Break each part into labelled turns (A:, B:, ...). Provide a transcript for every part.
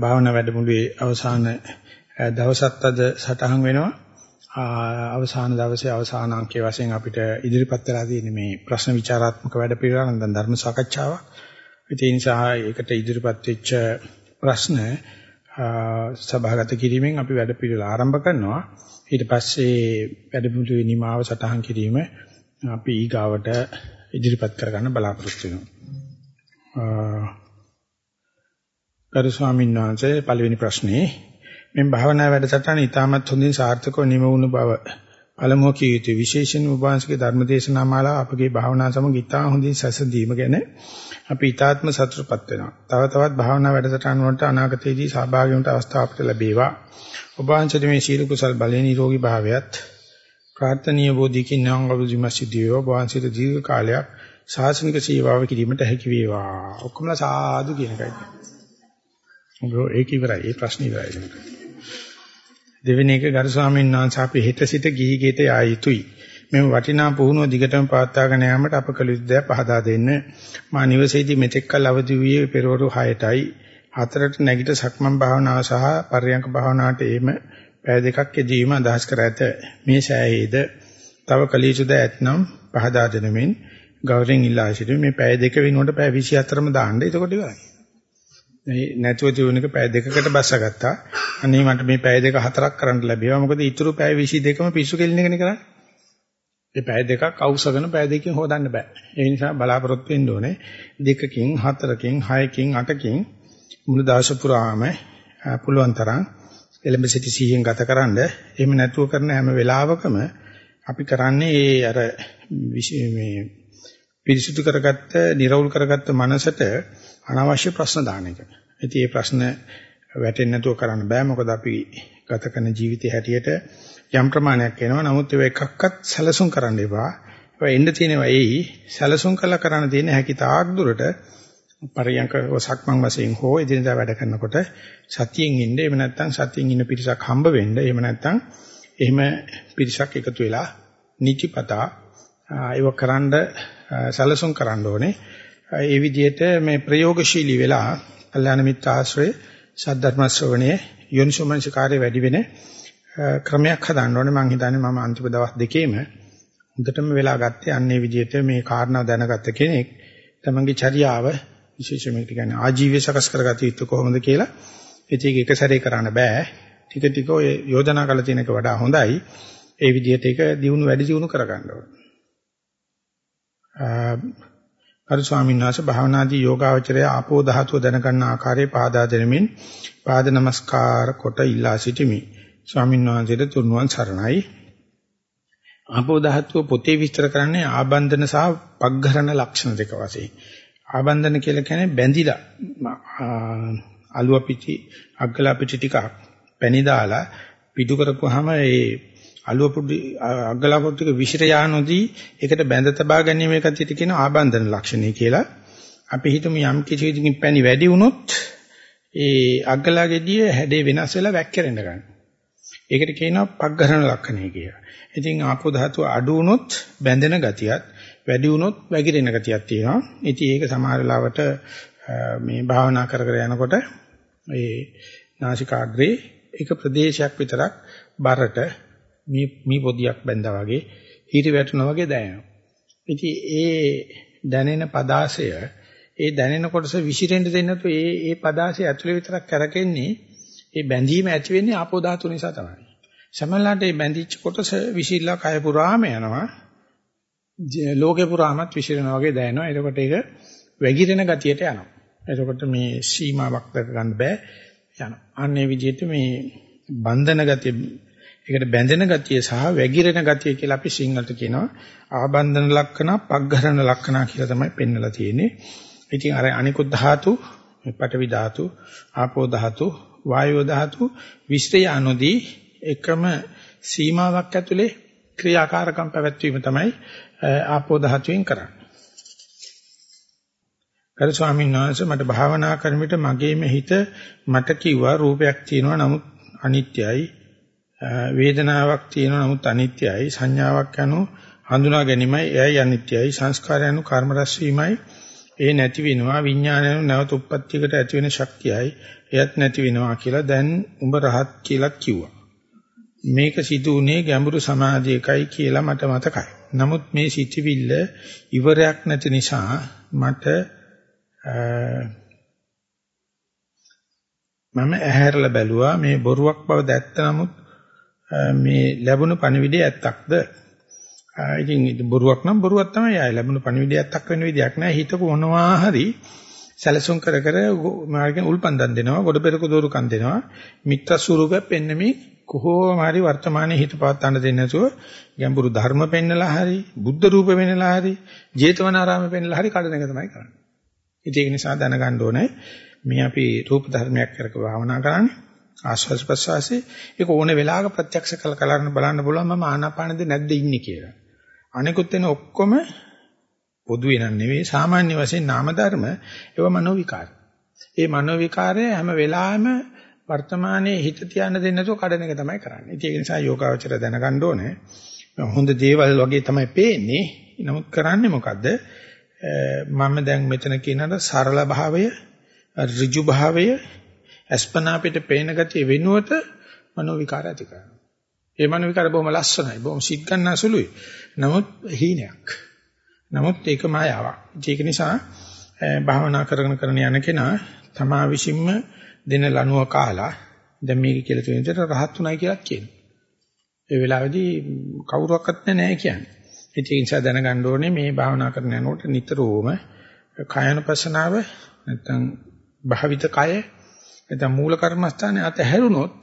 A: භාවනා වැඩමුළුවේ අවසාන දවසත් අද සටහන් වෙනවා. අවසාන දවසේ අවසාන අංකයේ වශයෙන් අපිට ඉදිරිපත් වෙලා තියෙන මේ ප්‍රශ්න විචාරාත්මක වැඩපිළිවෙල නැත්නම් ධර්ම සාකච්ඡාවක්. ඒ නිසා ඒකට ඉදිරිපත් වෙච්ච ප්‍රශ්න සභාගත කිරීමෙන් අපි වැඩපිළිවෙල ආරම්භ කරනවා. ඊට පස්සේ වැඩමුළුවේ නිමාව සටහන් කිරීම අපි ඊගාවට ඉදිරිපත් කරගන්න බලාපොරොත්තු වෙනවා. ගරු ස්වාමීන් වහන්සේ පළවෙනි ප්‍රශ්නේ මෙම් භාවනා වැඩසටහන ඉතාමත් හොඳින් සාර්ථකව නිම වුණු බව පළමුව කිය යුතු විශේෂයෙන් උභාංශික ධර්මදේශනා මාලාව අපගේ භාවනා සමග ඉතා හොඳින් සැසඳීම ගැන අපි ඉතාත්ම සතුටුපත් වෙනවා. තව තවත් භාවනා වැඩසටහන් වලට අනාගතයේදී සහභාගී වුණට අවස්ථාව අපිට ලැබේවා. ඔබාංශයේ මේ සීල කුසල් බලේ නිරෝගී භාවයත් ප්‍රාර්ථනීය බෝධිකින් නම් අවුරුදු මාසිදියෝ ඔබාංශයට දීර්ඝ කාලයක් ශාසනික සේවාව කිරීමට හැකි වේවා. ඔක්කොමලා සාදු කියන එකයි. ඔබ ඒක ඉවරයි. ඒ ප්‍රශ්නේ ඉවරයි. දෙවෙනි එක ගරු ස්වාමීන් වහන්සේ අපි හෙට සිට ගිහි ගෙට යා යුතුයි. මෙම වටිනා පුහුණුව දිගටම පවත්වාගෙන යාමට අප කළ යුතු දෑ පහදා දෙන්න. මා නිවසේදී මෙතෙක් කල අවදි වූයේ පෙරවරු 6ටයි. හතරට නැගිට සක්මන් භාවනාව සහ පර්යංක භාවනාවට එීම පැය දෙකක් යෙදීම අදහස් කර ඇත. මේ සෑයේද තව කළ යුතු දෑ ඇතනම් පහදා දෙනමින් ගෞරවයෙන් ඉල්ලා සිටිමි. මේ පැය දෙක වෙනුවට පැය 24ම දාන්න. එතකොට ඉවරයි. මේ නැතුව තියුණක පැය දෙකකට බස්සගත්තා. අනේ මට මේ පැය දෙක හතරක් කරන්න ලැබේවා. මොකද ඊටු පැය 22කම පිස්සු කෙලින එකනේ කරන්නේ. ඒ පැය දෙකක් අවශ්‍යගෙන පැය දෙකකින් හොදන්න බෑ. ඒ නිසා බලාපොරොත්තු වෙන්න ඕනේ දෙකකින් හතරකින් හයකින් අටකින් මුළු දවස පුරාම පුළුවන් තරම් එලඹ සිටි සීයෙන් ගතකරනද එහෙම නැතුව කරන හැම වෙලාවකම අපි කරන්නේ ඒ අර මේ පිරිසුදු කරගත්ත, නිර්වුල් කරගත්ත මනසට අනවශ්‍ය ප්‍රශ්න දාන එක. ඉතින් මේ ප්‍රශ්න වැටෙන්නේ නැතුව කරන්න බෑ. මොකද අපි ගත කරන ජීවිතයේ හැටියට යම් ප්‍රමාණයක් එනවා. නමුත් ඒවා එකක්වත් සැලසුම් කරන්න එපා. ඒවා එන්න තියෙනවා එයි. සැලසුම් කළා කරන්න තියෙන හැකි තාක් දුරට පරියංක සක්මන් වශයෙන් හෝ එදිනදා වැඩ කරනකොට සතියෙන් ඉන්න. එහෙම නැත්නම් සතියෙන් ඉන්න පිරිසක් හම්බ වෙන්න. එහෙම නැත්නම් එහෙම පිරිසක් එකතු වෙලා නිතිපතා ඒව කරන්න සැලසුම් කරන්න ඕනේ. ඒ විදිහට මේ ප්‍රයෝගශීලී වෙලා කල්යාණ මිත්‍ර ආශ්‍රය සද්ධර්ම ශ්‍රවණයේ යොනිසෝමනසිකාරය වැඩි වෙන ක්‍රමයක් හදන්න ඕනේ. මම හිතන්නේ මම අන්තිම දවස් දෙකේම හොඳටම වෙලා ගත්තේ අන්නේ විදිහට මේ කාරණා දැනගත්ත කෙනෙක්. තමන්ගේ චර්යාව විශේෂයෙන්ම කියන්නේ ආජීවය සකස් කරගatiya යුතු කොහොමද කියලා ඒක එක සැරේ කරන්න බෑ. ටික ටික ඔය යෝජනා කරලා තියෙන එක වඩා හොඳයි. ඒ විදිහට ඒක දිනු වැඩි දිනු කරගන්න ඕනේ. අර ස්වාමීන් වහන්සේ භාවනාදී යෝගාවචරය ආපෝ ධාතුව දැනගන්න ආකාරයේ පාදා දෙනමින් පාද නමස්කාර කොට ඉල්ලා සිටිමි. ස්වාමීන් වහන්සේට තුන්වන් සරණයි. ආපෝ ධාතුව පොතේ විස්තර කරන්නේ ආබන්ධන සහ පග්ඝරණ ලක්ෂණ දෙක වශයෙන්. ආබන්ධන කියලා කියන්නේ බැඳිලා අලුව පිටි අග්ගලා පිටි ටිකක් පැණි දාලා පිටු කරපුවාම ඒ අලුව පුඩි අග්ගලා පොට්ටික විසිර යානොදී ඒකට බැඳ තබා ගැනීම එකතිට කියන ආබන්ධන ලක්ෂණය කියලා. අපි හිතමු යම් කිසි විදිහකින් පැණි වැඩි වුණොත් ඒ අග්ගලා ගෙඩිය හැඩේ වෙනස් වෙලා වැක්කිරෙන්න ගන්නවා. ඒකට කියනවා පග්ඝරණ ලක්ෂණය කියලා. ඉතින් ආපෝ ධාතුව අඩු වුණොත් බැඳෙන ගතියත් වැඩි වුණොත් වැగిරෙන ගතියක් තියෙනවා. ඉතින් ඒක සමහර ලාවට මේ භාවනා කර කර යනකොට ඒ නාසිකාග්‍රේ එක ප්‍රදේශයක් විතරක් බරට මේ මේ පොදියක් බැඳා වගේ හිරි වැටුණා වගේ දැනෙනවා. ඉතින් ඒ දැනෙන පදාසය ඒ දැනෙන කොටස විසිරෙන්න දෙන්න තු ඒ ඒ පදාසය ඇතුලේ විතරක් කරකෙන්නේ ඒ බැඳීම ඇති වෙන්නේ ආපෝ ධාතු නිසා තමයි. සමහරවිට මේ බැඳිච්ච කොටස විසිරලා කය පුරාම යනවා. ලෝකේ පුරාමත් විසිරෙනා වගේ දැනෙනවා. එතකොට ඒක වැగిරෙන ගතියට යනවා. එතකොට මේ සීමාවක් දක ගන්න බෑ යනවා. අන්නේ විදිහට මේ බන්ධන ගතිය ඒකට බැඳෙන ගතිය සහ වැగిරෙන ගතිය කියලා අපි සිංහලට කියනවා ආබන්ධන ලක්ෂණ, පග්ඝරණ ලක්ෂණ කියලා තමයි පෙන්වලා තියෙන්නේ. ඉතින් අර අනිකුත් ධාතු, පඨවි ධාතු, ආපෝ ධාතු, වායෝ ධාතු විශ්‍රය අනුදී එකම සීමාවක් ඇතුලේ ක්‍රියාකාරකම් පැවැත්වීම තමයි ආපෝ ධාතුවෙන් කරන්නේ. ගරු ස්වාමීන් වහන්සේ මට භාවනා කරන විට මගේම හිත මට කිව්වා රූපයක් තියෙනවා නමුත් අනිත්‍යයි වේදනාවක් තියෙනවා නමුත් අනිත්‍යයි. සංඥාවක් යනු හඳුනා ගැනීමයි. එයයි අනිත්‍යයි. සංස්කාරය යනු කර්ම රැස් වීමයි. ඒ නැති වෙනවා. විඥානය නැවත උප්පත්තියකට ඇති වෙන ශක්තියයි. එයත් නැති වෙනවා කියලා දැන් උඹ රහත් කියලා කිව්වා. මේක සිදු වුණේ ගැඹුරු සමාධියකයි කියලා මට මතකයි. නමුත් මේ සිතිවිල්ල ඉවරයක් නැති නිසා මට මම ඇහැරලා බැලුවා. මේ බොරුවක් බව දැත්ත නමුත් මේ ලැබුණු පණිවිඩය ඇත්තක්ද? ඉතින් බොරුවක් නම් බොරුවක් තමයි. ආය ලැබුණු පණිවිඩය ඇත්තක් වෙන විදියක් නැහැ හිතපු මොනවා හරි සැලසුම් කර කර මාර්ගෙන් උල්පන්දම් දෙනවා ගොඩ පෙරක දෝරුකම් දෙනවා. මිත්‍ර ස්වරූපය පෙන්නමි. කොහොම හරි වර්තමානයේ හිත පවත්වන්න දෙන්නේ නැතුව ගැඹුරු ධර්ම පෙන්නලා හරි බුද්ධ රූප පෙන්නලා හරි ජේතවනාරාම පෙන්නලා හරි කඩන එක තමයි කරන්නේ. ඒක නිසා දැනගන්න ඕනේ මේ අපි රූප ධර්මයක් කරක භාවනා කරන්නේ. ආස්වාස් ප්‍රසවාසී ඒක ඕනේ වෙලාවක ප්‍රත්‍යක්ෂ කළ කලන්න බලන්න බලන්න මම ආනාපානෙද නැද්ද ඉන්නේ කියලා. අනිකුත් වෙන ඔක්කොම පොදු වෙනන් නෙවෙයි සාමාන්‍ය වශයෙන් නාම ධර්ම ඒව මනෝ විකාර. ඒ මනෝ විකාරය හැම වෙලාවෙම වර්තමානයේ හිත තියන්න දෙන්නේ නැතුව කඩන එක තමයි කරන්නේ. ඒක නිසා යෝගාවචර දැනගන්න ඕනේ. හොඳ දේවල් වගේ තමයි පේන්නේ. නමුත් කරන්නේ මොකද්ද? මම දැන් මෙතන කියනද සරල භාවය, ඍජු භාවය, අස්පනා පිට පේන ගතිය වෙනුවට මනෝ විකාර ඇති කරනවා. ඒ මනෝ විකාර බොහොම ලස්සනයි. බොහොම සිත් ගන්න සුළුයි. නමුත් හීනයක්. නමුත් ඒක මායාවක්. ඒක නිසා භාවනා කරගෙන කරන යන කෙනා තමා විසින්ම දෙන ලනුව කාලා දැන් මේක කියලා තියෙන විදිහට රහත් උනායි කියලා කියනවා. ඒ වෙලාවේදී කවුරුවක්වත් නැහැ කියන්නේ. ඒ නිසා දැනගන්න ඕනේ මේ භාවනා කරන යනකොට නිතරම කායනුපසනාව නැත්නම් භාවිත කය නැත්නම් මූල කර්මස්ථානේ අතහැරුණොත්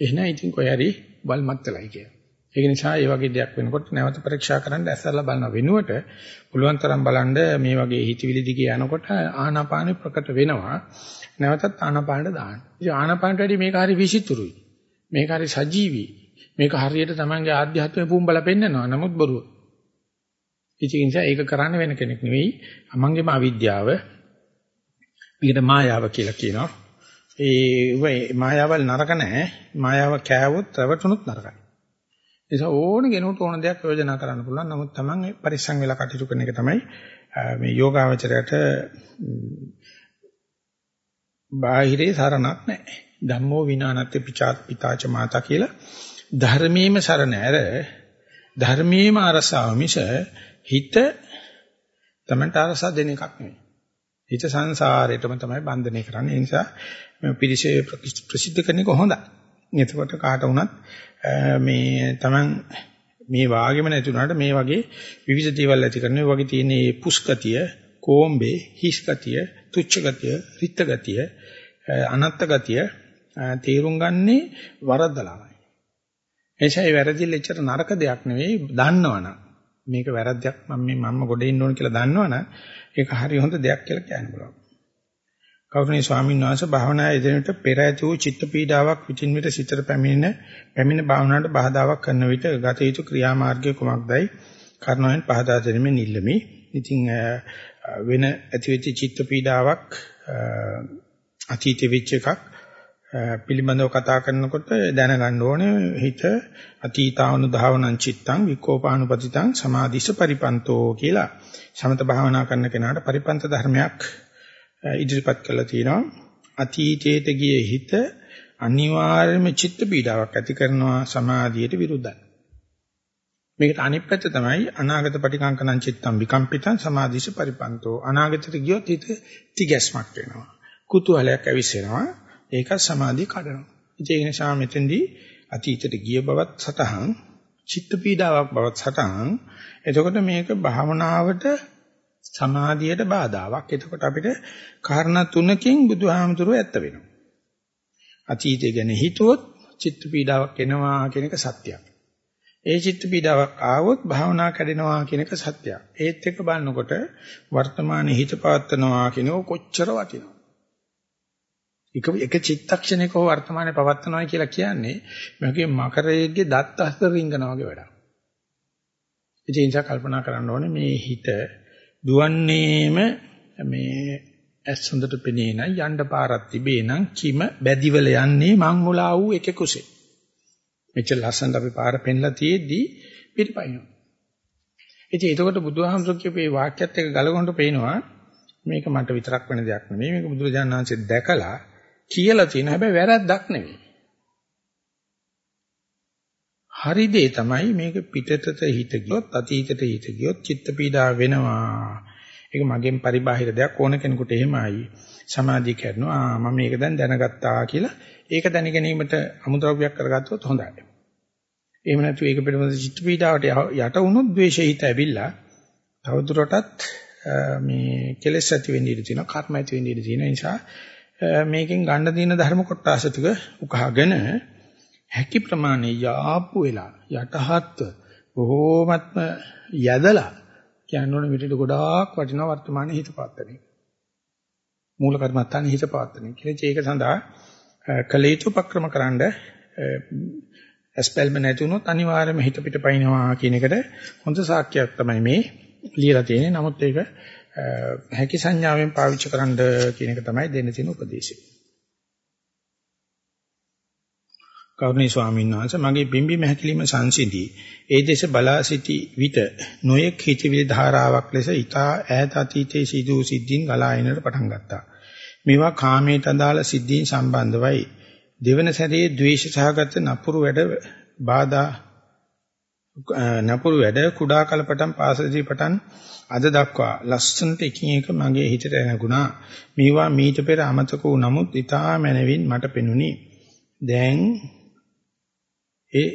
A: එහෙනම් ඉතින් කොහේ හරි වල්මත්තලයි කියන. ඒක නිසා මේ වගේ දෙයක් වෙනකොට නැවත පරීක්ෂා කරන්න ඇස්සලා බලන වෙනුවට පුළුවන් තරම් බලන්න මේ වගේ හිතවිලි දිගේ යනකොට ආනාපානෙ ප්‍රකට වෙනවා. නැවතත් ආනාපානට දාන්න. ඉතින් ආනාපානට වැඩි මේක හරි විසිතුරුයි. මේක හරි සජීවි. මේක හරියට Tamange ආධ්‍යාත්මික පුම්බල පෙන්නනවා. නමුත් බොරුව. ඉතින් නිසා ඒක කරන්න වෙන කෙනෙක් නෙවෙයි. අමංගෙම අවිද්‍යාව. මේකට මායාව කියලා කියනවා. ඒ මායාවල් නරක නැහැ. මායාව කෑවොත් රැවටුනොත් නරකයි. නිසා ඕන කෙනෙකුට ඕන දෙයක් යෝජනා කරන්න පුළුවන්. නමුත් Taman පරිස්සම් වෙලා කටයුතු කරන එක තමයි මේ යෝගාවචරයට බාහිරේ සරණක් නැහැ. ධම්මෝ විනානත්ති පිචාත් පිතාච මාතා කියලා ධර්මීයම සරණ ඇර ධර්මීයම අරසාව මිස හිත තමන්ට අරසා දෙන එකක් නෙවෙයි. හිත සංසාරයටම තමයි බන්ධනය කරන්නේ. ඒ නිසා මේ පිළිසේ ප්‍රසිද්ධ කරන එක හොඳයි. එතකොට කාට වුණත් මේ තමන් මේ වාගෙම නැති වුණාට මේ වගේ විවිධ දේවල් ඇති කරන වගේ තියෙන මේ පුස්කතිය, කෝම්බේ, හිස්කතිය, තුච්ඡගතිය, රිත්ගතිය, අනත්තගතිය තේරුම් ගන්නේ වරද්දලාමයි. එනිසා ඒ වැරදිල්ල එච්චර නරක දෙයක් නෙවෙයි දන්නවනම් මේක වැරද්දක් මම මේ මම්ම ගොඩ ඉන්න ඕන කියලා දන්නවනම් ඒක හරි හොඳ දෙයක් කියලා කියන්න පුළුවන්. කෞරණී ස්වාමීන් වහන්සේ භාවනා යෙදෙනට පෙර ඇති වූ චිත්ත පීඩාවක් විචින් විට සිතට පැමිණෙන පැමිණ භාවනාවට බාධාවක් කරන විට ගත යුතු ක්‍රියාමාර්ගය කුමක්දයි කර්ණයෙන් පහදා දෙනෙමින් ඉල්ලමි. ඉතින් වෙන ඇතිවෙච්ච චිත්ත පීඩාවක් අතීතෙ වෙච්ච එකක් පිළිබඳව කතා කරනකොට දැනගන්න ඕනේ හිත අතීතානුධාවනං චිත්තං විකෝපානුපතිතං සමාධිස පරිපන්තෝ කියලා. සමත භාවනා කරන කෙනාට පරිපන්ත ධර්මයක් ඉදිරිපත් කළා තියෙනවා. අතීතයට ගියේ හිත අනිවාර්යයෙන්ම චිත්ත පීඩාවක් ඇති කරනවා සමාධියට විරුද්ධයි. මේකට අනිත් පැත්ත තමයි අනාගත පටිකංකනං චිත්තං විකම්පිතං සමාධිස පරිපන්තෝ. අනාගතයට ගියොත් හිත තිගැස්මක් වෙනවා. කුතුහලයක් ඇවිස්සෙනවා. ඒක සමාධිය කඩනවා. ඒ නිසා මෙතෙන්දී අතීතයට ගිය බවත් සතහන් චිත්ත පීඩාවක් බවත් සතහන් එතකොට මේක භාවනාවට සමාධියට බාධාවක්. එතකොට අපිට කාරණා තුනකින් බුදුහාමුදුරුව ඇත්ත වෙනවා. අතීතය ගැන හිතුවොත් චිත්ත පීඩාවක් එනවා කියන එක සත්‍යයක්. ඒ චිත්ත පීඩාවක් ආවොත් භාවනා කැඩෙනවා කියන එක සත්‍යයක්. ඒත් එක්ක බලනකොට වර්තමානයේ හිත පවත්නවා කියනෝ කොච්චර වටිනවද? එක එක චිත්තක්ෂණයක වර්තමානයේ පවත්නවා කියලා කියන්නේ මේකේ මකරයේගේ දත් අස්ත රිංගනවා වගේ වැඩක්. ඒ නිසා කල්පනා කරන්න ඕනේ මේ හිත දුවන්නේම මේ ඇස් හොඳට පෙනේ නම් යන්න පාරක් තිබේ නම් කිම බැදිවල යන්නේ මං මුලා වූ එකකුසේ. මෙච්චර ලස්සනට අපි පාර පෙන්ලා තියෙද්දි පිටපයින්නවා. ඉතින් එතකොට බුදුහාමුදුරුවෝ කියපේ වාක්‍යයත් එක්ක ගලගොන්න පේනවා මේක මට විතරක් වෙන දෙයක් නෙමෙයි මේක බුදුරජාණන් වහන්සේ දැකලා කියලා තියෙන හැබැයි වැරද්දක් නෙමෙයි. හරි දේ තමයි මේක පිටතට හිත ගියොත් අතීතයට හිත ගියොත් චිත්ත පීඩා වෙනවා. ඒක මගෙන් පරිබාහිර දෙයක් ඕන කෙනෙකුට එහෙමයි. සමාධිය කරනවා මම මේක දැන් දැනගත්තා කියලා ඒක දැන ගැනීමට අමුද්‍රව්‍යයක් කරගත්තොත් හොඳයි. එහෙම නැතු ඒක පිළිබඳ චිත්ත පීඩාවට යට වුණොත් ද්වේෂය හිත ඇවිල්ලා තවදුරටත් මේ කෙලෙස් ඇති වෙන්න ඉඩ තියෙනවා කර්ම ඇති වෙන්න ඉඩ තියෙන නිසා මේකෙන් ගන්න දින ධර්ම කොටස ටික උකහාගෙන හැකි ප්‍රමාණය යාපු වෙලා යටහත් බොහෝමත්ම යදලා කියන්න ඕන විදිහට ගොඩාක් වටිනා වර්තමානයේ හිත පාත්තන එක. මූල කර්මත්තානේ හිත පාත්තන එක. ඒක සඳහා කලේතු උපක්‍රමකරනද ස්පෙල්ම නැති වුණොත් අනිවාර්යයෙන්ම හිත පිට පයින්නවා කියන එකට හොඳ සාක්ෂියක් තමයි මේ ලියලා තියෙන්නේ. නමුත් ඒක හැකි සංඥාවෙන් පාවිච්චි කරන්න කියන එක තමයි දෙන්න තියෙන උපදේශය. කෞර්ණී ස්වාමීන් වහන්සේ මගේ බිම්බිම හැකිලිම සංසිඳී ඒ දේශ බලා සිටි විට නොයෙක් හිතවිලි ධාරාවක් ලෙස ඊතා ඈත අතීතයේ සිදු සිද්ධීන් ගලා එනට පටන් ගත්තා. මේවා කාමයට අදාළ සිද්ධීන් සම්බන්ධවයි. දෙවන සැරේ ද්වේෂ සහගත නපුරු වැඩ බාධා නපුරු වැඩ කුඩා කලපටන් පාසලදී පටන් අද දක්වා ලස්සනට එකින් එක මගේ හිතට නැගුණා. මේවා මීට පෙර අමතක වූ නමුත් ඊටා මනවින් මට පෙනුනි. දැන් ඒ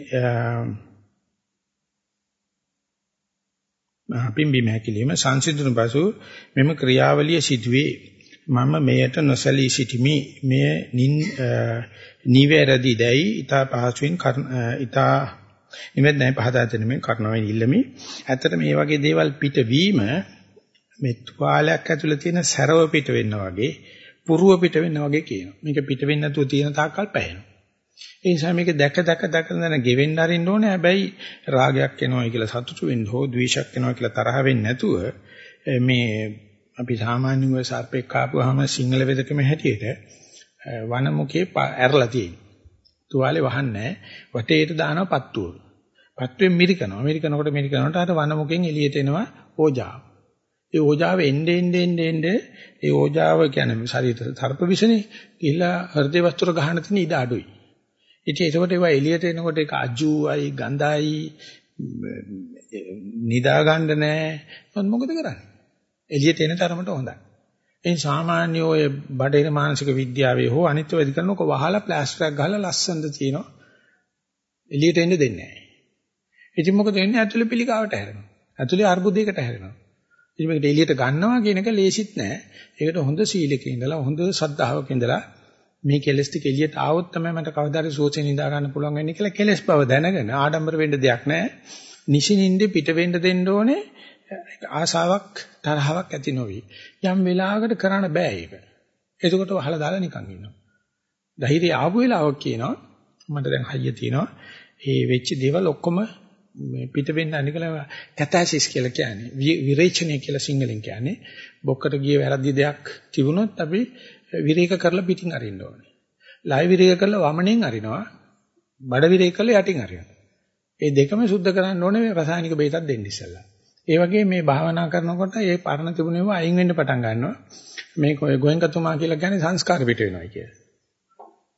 A: පිම්බීම හැකිලිම සංසිඳුණු පසු මෙම ක්‍රියාවලිය සිදුවේ මම මෙයට නොසලී සිටිමි මෙය නිවැරදි දැයි ඊට පහසුවෙන් ඊට නිමෙත් නැහැ පහදා දෙන්න මේ කරනවෙන් ඉල්ලමි. ඇත්තට මේ වගේ දේවල් පිටවීම මේ තුවාලයක් ඇතුළේ තියෙන සැරව පිට වෙන්න වගේ, පුරුව පිට වෙන්න වගේ කියනවා. මේක පිට වෙන්නේ නැතුව තියෙන තාක්කල් පැහැෙනවා. ඒ නිසා මේක දැක දැක දැක දැන ගෙවෙන්න අරින්න ඕනේ. හැබැයි රාගයක් එනවා කියලා සතුටු වෙන්න හෝ ද්වේෂයක් එනවා කියලා තරහ වෙන්නේ නැතුව මේ අපි සාමාන්‍යව සර්පෙක් කාපුවාම සිංහල වෙදකම හැටියට වනමුකේ ඇරලා තියෙනවා. තුවාලේ වහන්නේ වටේට දානවා පත්තුව. පත්තුවෙන් මිරිකනවා. මිරිකනකොට මිරිකනකොට අර වනමුකෙන් එළියට එනවා ඕජාව. ඒ ඕජාව එන්නේ එන්නේ එන්නේ ඒ ඕජාව කියන්නේ ශරීර සර්ප විෂනේ ගිහිලා හෘද වස්තුර ගහන තියෙන ඉඩ අඩුයි. ඉතින් ඒකට ඒවා එළියට එනකොට ඒක අජූයි ගඳයි නිදා ගන්න නැහැ. මොකද කරන්නේ? එළියට එන තරමට හොඳයි. ඒ සාමාන්‍ය ඔය බඩේන මානසික විද්‍යාවේ හෝ අනිත්‍ය වෙදි කරනකො වහලා ප්ලාස්ටරයක් ගහලා ලස්සනද තියෙනවා. එළියට එන්න දෙන්නේ නැහැ. ඉතින් මොකද වෙන්නේ? ඇතුලේ පිළිකාවට හැරෙනවා. ඇතුලේ අර්බුදයකට හැරෙනවා. ඉතින් මේකට එළියට ගන්නවා කියන එක ලේසිත් නෑ. ඒකට හොඳ සීලක ඉඳලා හොඳ සද්ධාවක ඉඳලා මේ කෙලස් ටික එළියට ආවොත් තමයි මට කවදාද සෝචෙන් ඉඳා ගන්න පුළුවන් වෙන්නේ කියලා කෙලස් බව දැනගෙන ආඩම්බර වෙන්න දෙයක් නෑ. නිසිනින්ද පිට වෙන්න දෙන්න ඕනේ ආසාවක් තරහාවක් ඇති නොවි. යම් වෙලාවකට කරන්න බෑ ඒක. එතකොට වහලා දාලා නිකන් ඉන්නවා. ධෛර්යය ආපු වෙලාවක් කියනවා මට දැන් හයිය තියෙනවා. ඒ වෙච්ච දේවල් ඔක්කොම මේ පිට වෙන්න අනිකලා කැතැසිස් කියලා කියන්නේ. විරේචනය කියලා සිංහලෙන් කියන්නේ. බොක්කට ගිය වැරදි දෙයක් තිබුණොත් අපි විරේක කරලා පිටින් අරින්න ඕනේ. ලයි විරේක කරලා වමනෙන් අරිනවා. බඩ විරේක කරලා යටින් අරිනවා. ඒ දෙකම සුද්ධ කරන්න ඕනේ රසායනික බේතක් දෙන්න ඉස්සෙල්ලා. ඒ වගේ මේ භාවනා කරනකොට ඒ පරණ තිබුණේව අයින් වෙන්න පටන් ගන්නවා. මේ ගෝයන්කතුමා කියලා කියන්නේ සංස්කාර පිට වෙනවා කියලා.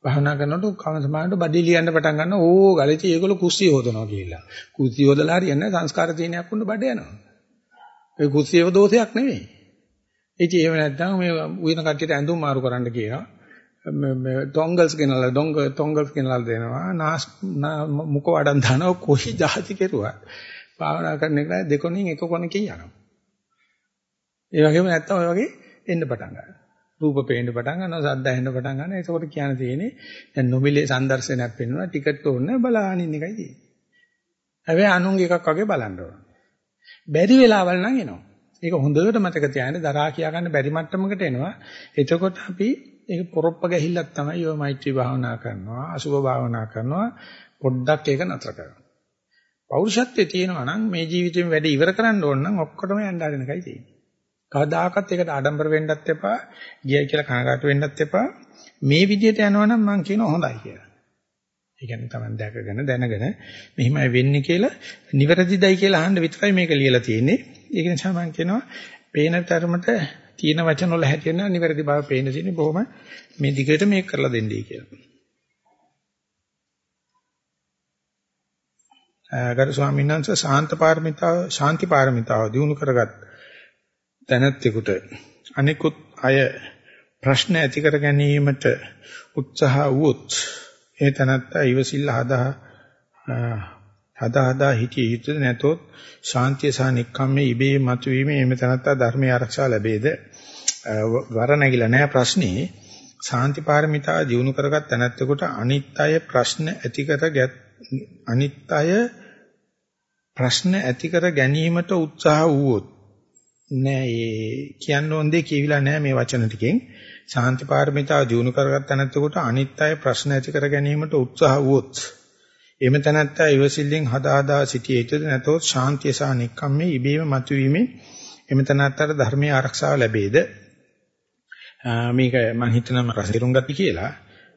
A: භාවනා කරනකොට කම සමානට බඩේ ලියන්න පටන් ගන්නවා. ඕ ගලිතී ඒගොල්ලෝ කුස්සිය හොදනවා කියලා. කුස්සිය හොදලා හරියන්නේ සංස්කාර තියෙනයක් වුණ බඩ යනවා. ඒ කුස්සියව දෝෂයක් නෙවෙයි. ඉතින් එහෙම නැත්නම් මේ උයන කට්ටියට ඇඳුම් මාරු කරන්න කියනවා. මේ ඩොංගල්ස් ගෙනලා ඩොංග ඩොංගල්ස් ගෙනලා දෙනවා. නාස් මුඛ වඩන් දානවා කොහි જાති කෙරුවා. භාවනා කරන එක දෙකොණින් එක කොනකින් යනවා. ඒ වගේම නැත්තම් ඔය වගේ එන්න පටන් ගන්නවා. රූප පේන්න පටන් ගන්නවා, ශබ්ද ඇහෙන්න පටන් ගන්නවා. ඒකෝට කියන්න තියෙන්නේ දැන් නොමිලේ සංදර්ශනයක් පෙන්වනවා, ටිකට් ඕනේ බලන්න ඉන්න එකයි තියෙන්නේ. හැබැයි අනුන්ගේ එකක් වගේ බලන්න ඕන. බැරි වෙලාවල් නම් එනවා. ඒක හොඳට මතක තියාගන්න දරා කියා ගන්න බැරි මට්ටමකට එනවා. එතකොට අපි ඒක පොරොප්ප ගැහිල්ලක් තමයි ඔය මෛත්‍රී භාවනා කරනවා, අසුභ භාවනා කරනවා, පොඩ්ඩක් ඒක නතර කරනවා. පෞරුෂත්වයේ තියෙනවා නම් මේ ජීවිතේම වැඩ ඉවර කරන්න ඕන නම් ඔක්කොටම යන්න ආරෙන එකයි තියෙන්නේ. කවදාකවත් ඒකට ආඩම්බර වෙන්නත් එපා, ගියයි කියලා කනගාටු වෙන්නත් එපා. මේ විදිහට යනවා නම් මම කියනවා හොඳයි කියලා. ඒ කියන්නේ Taman දැකගෙන දැනගෙන මෙහිමයි වෙන්නේ කියලා නිවැරදිදයි කියලා අහන්න විතරයි මේක ලියලා තියෙන්නේ. ඒක නිසා මම කියනවා පේන තරමට තියෙන වචන වල හැටියට නිවැරදි බව පේන තියෙන්නේ බොහොම මේ දිගට මේක කරලා දෙන්නයි කියලා. ගරු ස්වාමීන් වහන්සේ ශාන්ත පාරමිතාව ශාන්ති පාරමිතාව දිනු කරගත් දැනත්ෙකුට අනිකුත් අය ප්‍රශ්න ඇති කර ගැනීමට උත්සාහ වුවොත් ඒ තනත්තා ඉවසිල්ල හදා හදා හදා හිටිය යුතුද නැතොත් ශාන්තිය සහ නික්කම්මේ ඉබේ මතුවීම එමෙ තනත්තා ධර්මයේ ආරක්ෂා ලැබේද? වර නැගිලා නැහැ ප්‍රශ්නේ. ශාන්ති පාරමිතා දිනු කරගත් තැනැත්තෙකුට අනිත්‍ය ප්‍රශ්න ඇති කර අනිත්‍ය ප්‍රශ්න ඇති කර ගැනීමට උත්සාහ වුවොත් නෑ ඒ කියන්න ඕන දේ කියවිලා නෑ මේ වචන ටිකෙන්. ශාන්ති පාරමිතාව දිනු කරගත් තැනැත්තෙකුට අනිත්‍ය ප්‍රශ්න ඇති කර ගැනීමට උත්සාහ වුවොත් එමෙ තැනැත්තා ඉවසිල්ලෙන් හදා හදා සිටිය යුතුද නැතොත් ශාන්තිය සහ නික්කම්මේ ඉබේම මතුවීමෙන් එමෙ තැනැත්තාට ධර්මයේ ආරක්ෂාව ලැබේද? මේක මම හිතනවා රසිරුම් ගති කියලා.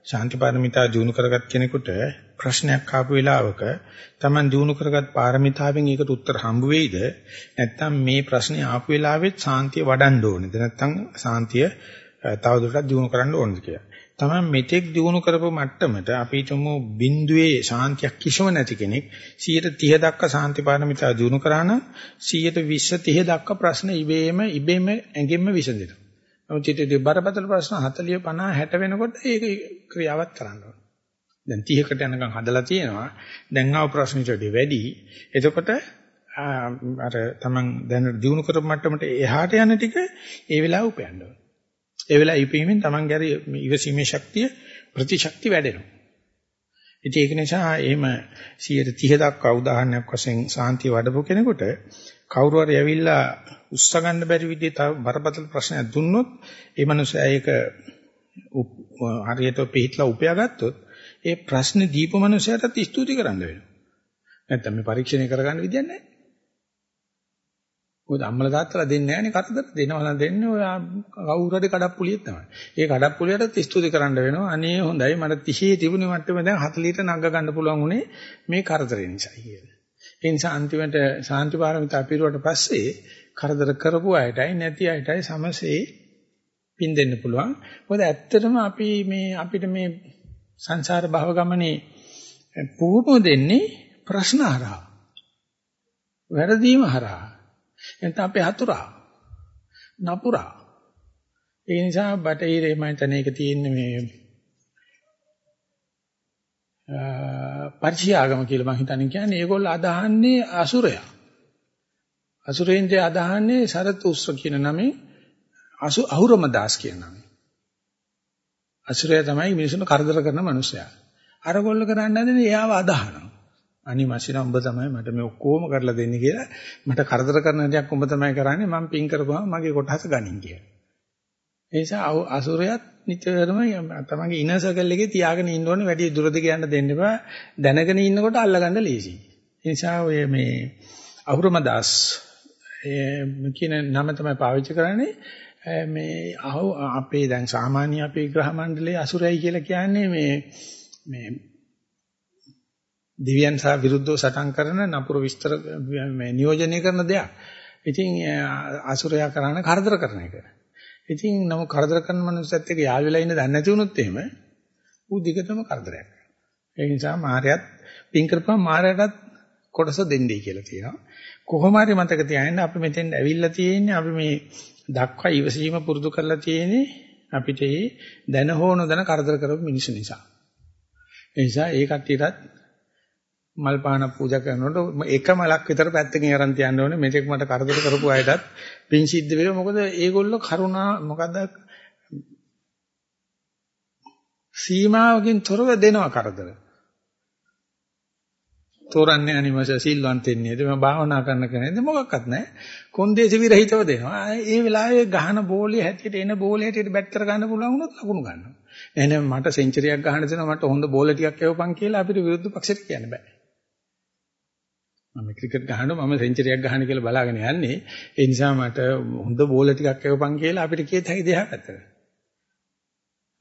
A: ශාන්ති පාරමිතා දිනු කරගත් කෙනෙකුට ප්‍රශ්නයක් ආපු වෙලාවක Taman දිනු කරගත් පාරමිතාවෙන් ඒකට උත්තර හම්බ වෙයිද නැත්නම් මේ ප්‍රශ්නේ ආපු වෙලාවෙත් සාන්තිය වඩන්න ඕනේද නැත්නම් සාන්තිය තවදුරටත් දිනු කරන්න ඕනද කියලා. Taman මෙතෙක් දිනු කරපු මට්ටමට අපි තුමු බිඳුවේ ශාන්තියක් කිසිම නැති කෙනෙක් 130 දක්වා ශාන්ති පාරමිතා දිනු කරා නම් 120 30 දක්වා ප්‍රශ්න ඉබේම ඉබේම ඇඟෙන්න විසඳෙනවා. නමුත් ඊට බරපතල ප්‍රශ්න 40 50 60 වෙනකොට ඒක ක්‍රියාවත් කරන්න ඕන. දැන් 30කට යනකම් හදලා තියෙනවා. දැන් ආව ප්‍රශ්න ඊට වැඩි. එතකොට අර තමන් දැන් දිනු කරපු මට්ටමට එහාට යන ටික ඒ වෙලාව උපයන්න ඕන. ඒ වෙලාව ඉපීමෙන් තමන්ගේ අර ඉවසීමේ ශක්තිය ප්‍රතිශක්ති වැඩෙනවා. ඉතින් ඒක නිසා එහෙම 130 දක්වා උදාහරණයක් වශයෙන් සාන්තිය වඩපු කෙනෙකුට කවුරු හරි ඇවිල්ලා උස්ස ගන්න බැරි විදිහේ තව බරපතල ප්‍රශ්නයක් දුන්නොත් ඒ මනුස්සයා ඒක හරියට පිළිట్లా උපයාගත්තොත් ඒ ප්‍රශ්නේ දීපු මනුස්සයාට ස්තුති කරන්න වෙනවා. නැත්තම් මේ පරීක්ෂණය කරගන්න විදියක් නැහැ. මොකද අම්මලා තාත්තලා දෙන්නේ නැහැනේ කරදර දෙනවා නම් දෙන්නේ ඔය කවුරු හරි කඩප්පුලිය තමයි. ඒ කඩප්පුලියට ස්තුති කරන්න වෙනවා. අනේ හොඳයි මට 30 තිබුණේ මට්ටමේ දැන් 40ට නග ගන්න පුළුවන් උනේ මේ කරදරේ නිසා කියලා. ඒ නිසා අන්තිමට සාන්ති පාරමිතා පිරුවට පස්සේ කරදර කරපු අයටයි නැති අයටයි සමසේ පින් දෙන්න පුළුවන්. මොකද ඇත්තටම අපි මේ අපිට මේ සංසාර භව ගමනේ පුහුණුව දෙන්නේ ප්‍රශ්න හරහා. වැරදීම හරහා. එතන අපේ හතුරා. නපුරා. ඒ නිසා බටහිරේ මම හිතන්නේ ඒක තියෙන්නේ මේ පරිචයාගම කියලා මම හිතන්නේ කියන්නේ ඒගොල්ලෝ අදහන්නේ අසුරයා. අසුරෙන්ද අදහන්නේ සරත් උස්ස කියන නමේ අසු අහුරම දාස් කියන නමේ. අසුරයා තමයි මිනිසුන් කරදර කරන මනුස්සයා. අරගොල්ල කරන්නේ නැදනේ එයාව අදහනවා. අනි මාසිනා උඹ තමයි මට මේ ඔක්කොම කරලා දෙන්නේ කියලා මට කරදර කරන දෙයක් උඹ තමයි කරන්නේ මම පින් කරපුවාම මගේ කොටස ගනින් කියලා. ඒ නිසා අසුරයත් නිතරම තමන්ගේ ඉනර් සර්කල් එකේ තියාගෙන ඉන්න ඕනේ වැඩි දුරද කියන්න දෙන්න එපා දැනගෙන ඉන්නකොට අල්ලගන්න ලේසියි. ඒ නිසා ඔය මේ අහුරමදාස් කියන නම තමයි පාවිච්චි කරන්නේ මේ අපේ දැන් සාමාන්‍ය අපේ ග්‍රහ මණ්ඩලයේ අසුරයි කියලා කියන්නේ මේ මේ දිව්‍යයන් සහ විරුද්ධව සටන් කරන නපුරු විස්තර මේ නියෝජනය කරන දෙයක්. ඉතින් අසුරයා කරන කරදර කරන එක. ඉතින් නම කරදර කරන මනුස්සයත් එක්ක යාළු වෙලා ඉන්න දන්නේ නැති වුණොත් එහෙම ඌ දිගටම කරදරයක්. ඒ නිසා මායයත් පින් කරපුවා මායයටත් කොටස දෙන්නයි කියලා කියනවා. කොහොම හරි මතක තියාගන්න අපි මෙතෙන් ඇවිල්ලා තියෙන්නේ අපි මේ දක්වා ඉවසීම පුරුදු කරලා තියෙන්නේ අපිට ඒ දැන හෝ නොදැන කරදර කරපු මිනිස්සු නිසා. ඒ නිසා ඒ කට්ටියටත් මල් පාන පූජා කරනකොට එක මලක් විතර පැත්තකින් අරන් තියන්න ඕනේ. මෙතෙක් මට කරදර කරපු අයටත් පින් සිද්ධ වෙනවා මොකද ඒගොල්ලෝ කරුණා මොකද සීමාවකින් තොරව දෙනවා කරදර. තෝරන්නේ අනිමස සිල්වන්තෙන් නේද මම භාවනා කරන කෙනෙක්ද මොකක්වත් නැහැ. කොන්දේසි විරහිතව දෙනවා. ඒ වෙලාවේ ගහන බෝලේ හැටියට එන බෝලේ හැටියට බැට් කර ගන්න පුළුවන් වුණොත් ලකුණු ගන්නවා. එහෙනම් මට සෙන්චරියක් ගහන්න දෙනවා මට හොඳ බෝල ටිකක් එවපන් කියලා අපිට විරුද්ධ පක්ෂයට කියන්න බෑ. මම ක්‍රිකට් ගහනවා මම සෙන්චරියක් ගහන්න කියලා බලාගෙන යන්නේ ඒ නිසා මට හොඳ බෝල ටිකක් එවපන් කියලා අපිට කියත හැකි දෙයක් අතර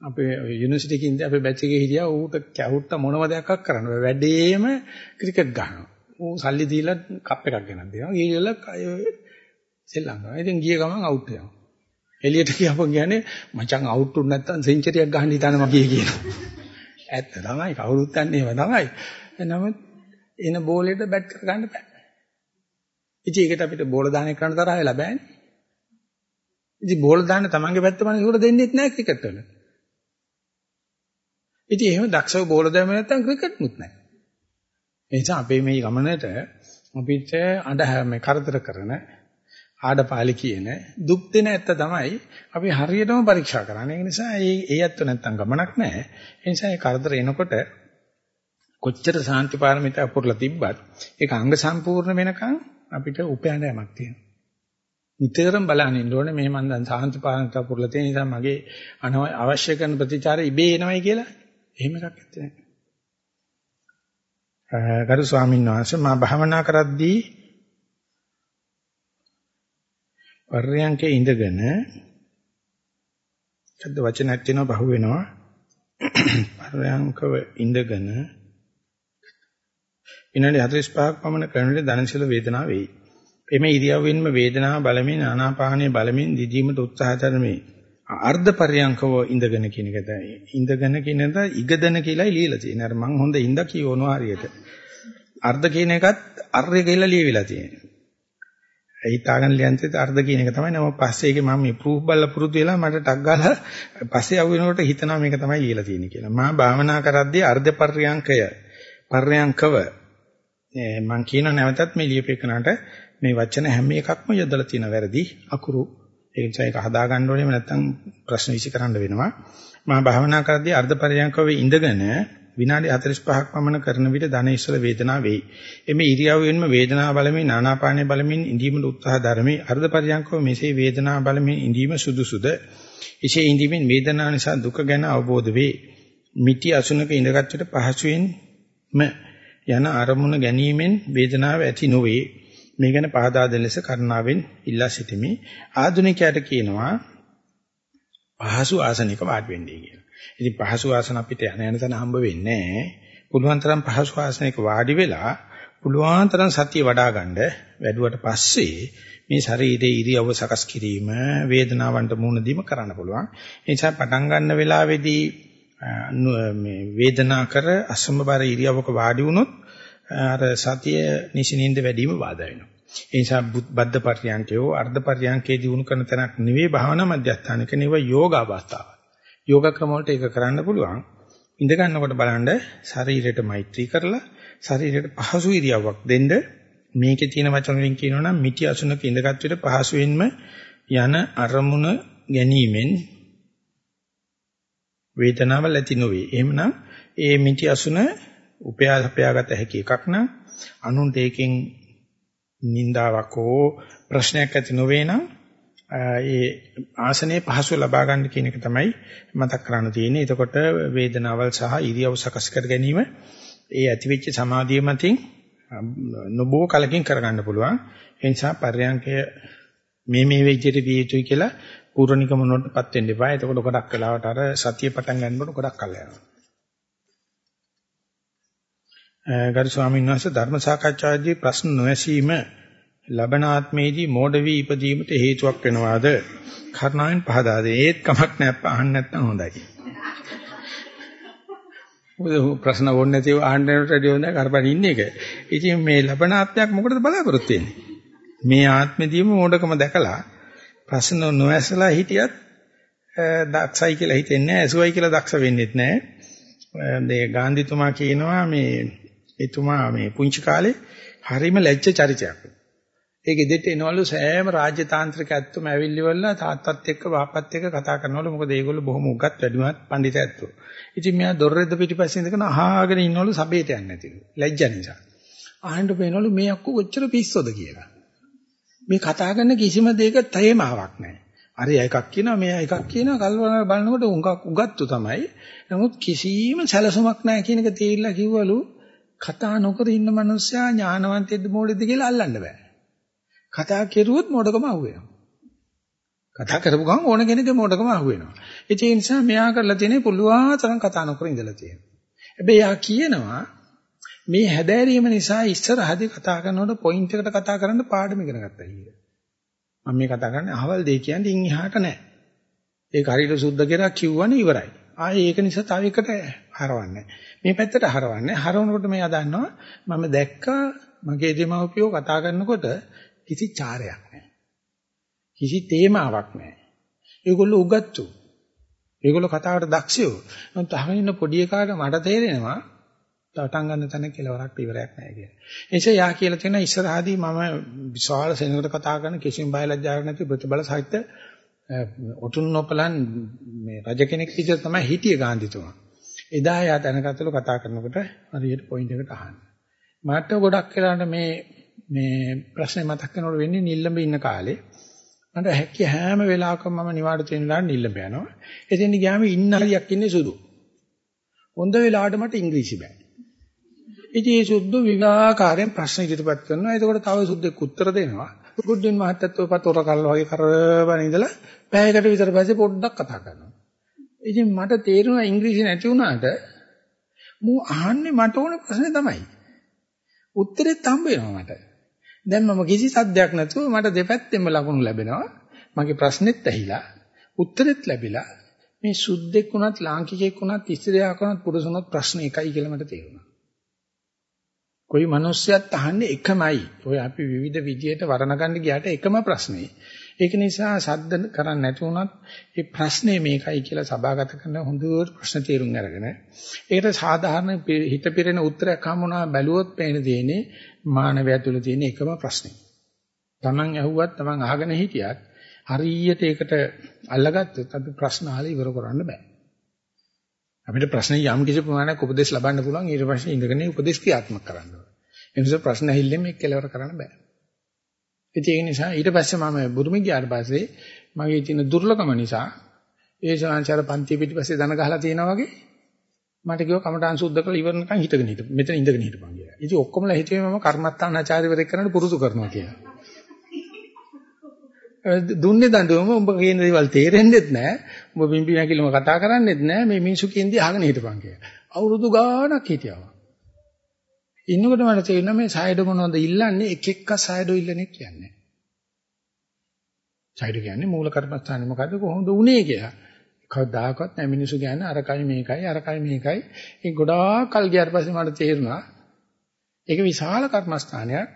A: අපේ යුනිවර්සිටි එකේ ඉඳන් අපේ බැච් එකේ හිටියා ඌට කැවුට්ට මොනම දෙයක් කරන්න බෑ. වැඩේම ක්‍රිකට් ගහනවා. ඌ සල්ලි දීලා කප් එකක් ගෙනත් දෙනවා. ගිහලා සෙල්ලම් කරනවා. ඉතින් ගිය ගමන් අවුට් වෙනවා. එළියට ගියපන් කියන්නේ මචං අවුට් උන් නැත්තම් සෙන්චරියක් ගහන්න හිතන මගේ කියනවා. ඇත්ත තමයි කවුරුත් දන්නේ ඒව තමයි. නමුත් එන බෝලෙට බැට් කර ගන්න බෑ. ඉතින් ඒකට අපිට බෝල දාන එකට තරහ වෙලා බෑනේ. ඉතින් බෝල දාන්න තමන්ගේ පැත්ත මන ඒකට දෙන්නෙත් නෑ ක්‍රිකට් වල. ඉතින් එහෙම දක්ෂව බෝල දැම්ම නැත්නම් ක්‍රිකට් මුත් නෑ. ඒ නිසා අපේ මේ ගමනට අපිට අඬ මේ කරදර කරන ආඩපාලි කියන දුක් දෙන ඇත්ත තමයි අපි හරියටම පරීක්ෂා කරන්නේ. ඒ නිසා ඒ ඒ ඇත්ත නැත්තම් ගමනක් නැහැ. ඒ නිසා ඒ කරදර එනකොට කොච්චර සාන්ති පාරමිතා පුරලා තිබ්බත් ඒක අංග සම්පූර්ණ වෙනකන් අපිට උපයන යමක් තියෙනවා. නිතරම බලන්න ඉන්න ඕනේ මේ මම දැන් සාන්ති පාරමිතා පුරලා තියෙන නිසා මගේ අවශ්‍ය කරන ප්‍රතිචාර ඉබේ එනවයි කියලා. එහෙම එකක් නැත්තේ. ගරු ස්වාමීන් වහන්සේ මා භාවනා කරද්දී පර්යංකේ ඉඳගෙන ශබ්ද වචනක් තියෙනවා බහුව වෙනවා පර්යංකව ඉඳගෙන විනාඩි 45ක් පමණ කරන විට ධනශීල වේදනාව වෙයි. එමෙ ඉරියව්වෙන්ම වේදනාව බලමින් ආනාපානයේ බලමින් දිදීමට උත්සාහ කරමි. අර්ධ පර්යංකව ඉඳගෙන කියන එක තමයි. ඉඳගෙන කියන එක ඉගදන කියලායි ලියලා තියෙන්නේ. අර මං හොඳ ඉඳ කියවනවා හරියට. අර්ධ කියන එකත් අර්ය කියලා ලියවිලා තියෙනවා. හිතාගෙන ලියන්තේ අර්ධ කියන එක තමයි. නම පස්සේ ඒකේ මම මේ ප්‍රූෆ් බලලා පුරුදු වෙලා මට ටක් ගාලා පස්සේ ආව වෙනකොට හිතනවා මේක තමයි ලියලා තියෙන්නේ කියලා. මම භාවනා කරද්දී අර්ධ පර්යංකය පර්යංකව මම කියන නැවතත් මේ ලියපෙකනට මේ වචන හැම එකක්ම යොදලා තියෙන වැරදි අකුරු ඒ නිසා ඒක හදා ගන්න ඕනේ නැත්නම් ප්‍රශ්න විසි කරන්න වෙනවා. මම භාවනා කරද්දී අර්ධ පරියන්කවේ ඉඳගෙන විනාඩි 45ක් පමණ කරන විට ධන ඉස්සල වේදනාව වෙයි. එමේ ඉරියව්වෙන්ම වේදනාව බලමින් නානාපානය බලමින් ඉඳීමට උත්සාහ ධර්මී අර්ධ පරියන්කව මෙසේ වේදනාව බලමින් ඉඳීම සුදුසුද? එසේ ඉඳීමෙන් වේදනාව නිසා දුක ගැන අවබෝධ වේ. මිටි අසුනක ඉඳගත් විට පහසුවෙන්ම යන අරමුණ ගැනීමෙන් වේදනාව ඇති නොවේ. මේ ගැන පහදා දෙන ලෙස කරුණාවෙන් ඉල්ලා සිටිමි. ආධුනිකයට කියනවා පහසු ආසනික වාඩි වෙන්නේ කියලා. ඉතින් පහසු ආසන අපිට යන යන තැන හම්බ වෙන්නේ නැහැ. පුළුවන් තරම් පහසු ආසනයක වාඩි වෙලා පුළුවන් තරම් සතිය වඩා ගන්න වැඩුවට පස්සේ මේ ශරීරයේ ඉරියව්ව සකස් කිරීම වේදනාවන්ට මුහුණ දීම කරන්න පුළුවන්. ඒ නිසා පටන් ගන්න වෙලාවේදී මේ වේදනා කර අසම්බර ඉරියව්වක වාඩි වුණොත් අර සතිය නිසිනින්ද වැඩිම බාධා වෙනවා. ඒ නිසා බද්ධ පරියන්කයෝ අර්ධ පරියන්කේ දිනු කරන තැනක් නෙවෙයි භාවනා මධ්‍යස්ථානක නෙවෙයි යෝග අවස්ථාව. යෝග ක්‍රම වලට ඒක කරන්න පුළුවන්. ඉඳ ගන්නකොට බලන්න ශරීරයට මෛත්‍රී කරලා ශරීරයට පහසු ඉරියව්වක් දෙන්න මේකේ තියෙන වචන වලින් කියනවනම් මිටි අසුනක ඉඳගත් විට පහසුවෙන්ම යන අරමුණ ගැනීමෙන් වේදනාවල් ඇති නොවේ. එහෙමනම් ඒ මිටි අසුන උපයා අපයාගත හැකි එකක් නම් අනුන්ට ඒකෙන් නින්දාවක් හෝ ප්‍රශ්නයක් ඇති නොවේ නම් ඒ ආසනයේ පහසුව ලබා ගන්න කියන එක තමයි මතක් කරන්න තියෙන්නේ. එතකොට වේදනාවල් සහ ඉරියව් සකස් කර ගැනීම ඒ ඇතිවෙච්ච සමාධිය මතින් නොබෝ කලකින් කරගන්න පුළුවන්. ඒ නිසා පර්යංකය මේ මේ වෙච්චට විය යුතුයි කියලා පූර්ණිකම නොටපත් වෙන්න එපා. එතකොට ගොඩක් වෙලාවට අර සතිය පටන් ගන්නකොට ගොඩක් කල් යනවා. ගරු ස්වාමීන් වහන්සේ ධර්ම සාකච්ඡාවේදී ප්‍රශ්න නොඇසීම ලබන ආත්මයේදී මෝඩ වී ඉපදීමට හේතුවක් වෙනවාද? කරුණාවෙන් පහදා දෙන්න. ඒත් කමක් නැහැ අහන්න නැත්නම් හොඳයි. මොකද ප්‍රශ්න ඕනේ නැතිව අහන්නට රෙඩි හොඳයි කරපන් ඉන්නේ එක. ඉතින් මේ ලබන ආත්මයක් මොකටද බලාපොරොත්තු වෙන්නේ? මේ ආත්මෙදීම මෝඩකම දැකලා ප්‍රශ්න නොඇසලා හිටියත් දක්ෂයි කියලා හිතෙන්නේ නැහැ. ඇසුවයි කියලා දක්ෂ වෙන්නෙත් නැහැ. මේ ගාන්ධිතුමා කියනවා මේ එතුමා මේ පුංචි කාලේ හරිම ලැජ්ජ චරිතයක්. ඒක ඉදෙට එනවලු සෑම රාජ්‍ය තාන්ත්‍රික ඇත්තම ඇවිල්ලිවල තාත්තත් එක්ක බාප්පත් එක්ක කතා කරනවලු මොකද ඒගොල්ලෝ බොහොම උගත් වැඩිමහත් පඬිත ඇත්තෝ. ඉතින් මෙයා දොරෙද්ද පිටිපස්සේ ඉඳගෙන අහාගෙන ඉන්නවලු සබේට යන්නේ නැතිලු. ලැජ්ජ නිසා. අහන්න පේනවලු මේ අක්කු කොච්චර පිස්සොද කියලා. මේ කතා කරන කිසිම දෙයක තේමාවක් නැහැ. අර එකක් කියනවා මෙයා එකක් කියනවා කල්පනා බලනකොට උඟක් උගත්තු තමයි. නමුත් කිසිම සැලසුමක් නැහැ කියන එක තේරිලා කිව්වලු කතා නොකර ඉන්න මනුස්සයා ඥානවන්තයෙක්ද මොකටද කියලා අල්ලන්න බෑ. කතා කෙරුවොත් මොඩකම අහුවෙනවා. කතා කරපු ගමන් ඕන කෙනෙක්ගේ මොඩකම අහුවෙනවා. ඒ නිසා මෙයා කරලා තියෙන්නේ පුළුවන් තරම් කතා නොකර ඉඳලා තියෙනවා. හැබැයි යා කියනවා මේ හැදෑරීම නිසා ඉස්සරහදී කතා කරනකොට පොයින්ට් එකට කතා කරන්න පාඩම ඉගෙන ගත්තා කියලා. මම මේ කතා කරන්නේ අහවල් දෙය කියන්නේ ඉන් එහාට නෑ. ඒක හරියට සුද්ධ කරලා කිව්වනේ ඉවරයි. ආයේ ඒක නිසා තව එකට හරවන්නේ. මේ පැත්තට හරවන්නේ. හරවනකොට මෙයා දන්නවා මම දැක්කා මගේ දෙමව්පියෝ කතා කරනකොට කිසි චාරයක් නැහැ. කිසි තේමාවක් නැහැ. ඒගොල්ලෝ උගත්තු. ඒගොල්ලෝ කතාවට දක්ෂයෝ. නමුත් අහගෙන ඉන්න පොඩි එකාට මට තේරෙනවා පටන් ගන්න තැන කෙලවරක් ඉවරයක් නැහැ කියලා. ඒ නිසා යා කියලා තියෙන ඉස්සරහදී මම විශාල සෙනඟට කතා කරන කිසිම බයලජ්ජාවක් නැති ප්‍රතිබල සහිත ඔටුන් නොපලන් මේ රජ කෙනෙක් විදිහට තමයි හිටියේ ගාන්ධිතුමා. එදා යා දැනගත්තලු කතා කරනකොට හරියට පොයින්ට් එකට අහන්න. මට ගොඩක් වෙලාවට මේ මේ ප්‍රශ්නේ මතක් කරනකොට වෙන්නේ නිල්ලඹ ඉන්න කාලේ මට හැකිය හැම වෙලාවකම මම නිවාඩු තියෙන වෙලාවට නිල්ලඹ යනවා. එතෙන් ගියාම ඉන්න හරියක් ඉන්නේ සුදු. හොඳ වෙලාවට මට ඉංග්‍රීසි බෑ. ඉතින් මේ සුද්ධ විවාකාරයෙන් ප්‍රශ්න ඉදිරිපත් කරනවා. එතකොට තව සුද්දෙක් උත්තර දෙනවා. ගුඩ්ඩින් මහත්තයත් ඔය පතොර කල්ල වගේ කරවන ඉඳලා පැයකට විතර පස්සේ පොඩ්ඩක් කතා කරනවා. ඉතින් මට තේරුණා ඉංග්‍රීසි නැති වුණාට මූ අහන්නේ මට ඕන ප්‍රශ්නේ තමයි. උත්තරෙත් හම්බ වෙනවා මට. දැන් මම කිසි සද්දයක් නැතුව මට දෙපැත්තෙම ලකුණු ලැබෙනවා. මගේ ප්‍රශ්නෙත් ඇහිලා උත්තරෙත් ලැබිලා මේ සුද්දෙක් වුණත් ලාංකිකයෙක් වුණත් ස්ත්‍රියක් වුණත් පුරුෂුණත් ප්‍රශ්න එකයි කියලා මට තේරුණා. કોઈ මිනිස්සයත් අහන්නේ එකමයි. ඔය අපි විවිධ විදියට වර්ණගන්න ගියාට එකම ප්‍රශ්නේ. ඒක නිසා සද්ද කරන්නේ නැති වුණත් මේ ප්‍රශ්නේ මේකයි කියලා සභාගත කරන හොඳට ප්‍රශ්න තීරුම් අරගෙන ඒකට සාධාරණ හිත පිරෙන උත්තරයක් හමුනා බැලුවොත් පේන දෙන්නේ මානවය තුළ තියෙන එකම ප්‍රශ්නේ. Taman ඇහුවත් Taman අහගෙන හිටියත් හරියට ඒකට අල්ලගත්තොත් අපි ප්‍රශ්න අහලා ඉවර කරන්න බෑ. අපිට ප්‍රශ්නේ යම් කිසි ප්‍රමාණයක් උපදෙස් ලබන්න පුළුවන් ඊට පස්සේ ඉඳගෙන උපදෙස් ක්‍රියාත්මක කරන්න ඕනේ. ඒ නිසා ප්‍රශ්න ඇහිල්ලෙන් මේක කෙලවර කරන්න බෑ. ඉතින් ඒ නිසා ඊට පස්සේ මම බුරුමි ගියාට පස්සේ මගේ තියෙන දුර්ලභම නිසා ඒ ශාංශාර පන්ති පිටිපස්සේ දන ගහලා තියෙනවා වගේ මට කිව්වා කමඨාන් සුද්ධ කරලා ඉවරනකන් හිටගෙන හිට. මෙතන ඉඳගෙන හිටපන් කියලා. ඉතින් ඔක්කොමලා හිතුවේ මම කර්මත්තානාචාර්යවරයෙක් කරන්න පුරුදු කරනවා කියලා. දුන්නේ දඬුවම උඹ කියන දේවල් තේරෙන්නෙත් නැහැ. උඹ බිම්බි නැකිලම කතා කරන්නෙත් නැහැ. මේ මිනිසු කියන්නේ අහගෙන හිටපන් කියලා. අවුරුදු ගාණක් හිටියා. ඉන්නකොට මට තේරෙනවා මේ සායඩ මොනවද ඉල්ලන්නේ එක එක සායඩ ඉල්ලන්නේ කියන්නේ. සායඩ කියන්නේ මූල කර්මස්ථානේ මොකද්ද කොහොමද උනේ කියලා. කවදාකවත් නැහැ මිනිස්සු කියන්නේ අරකයි මේකයි අරකයි මේකයි. ඒ ගොඩාක් කල් ගියාට පස්සේ මට තේරුණා ඒක විශාල කර්මස්ථානයක්.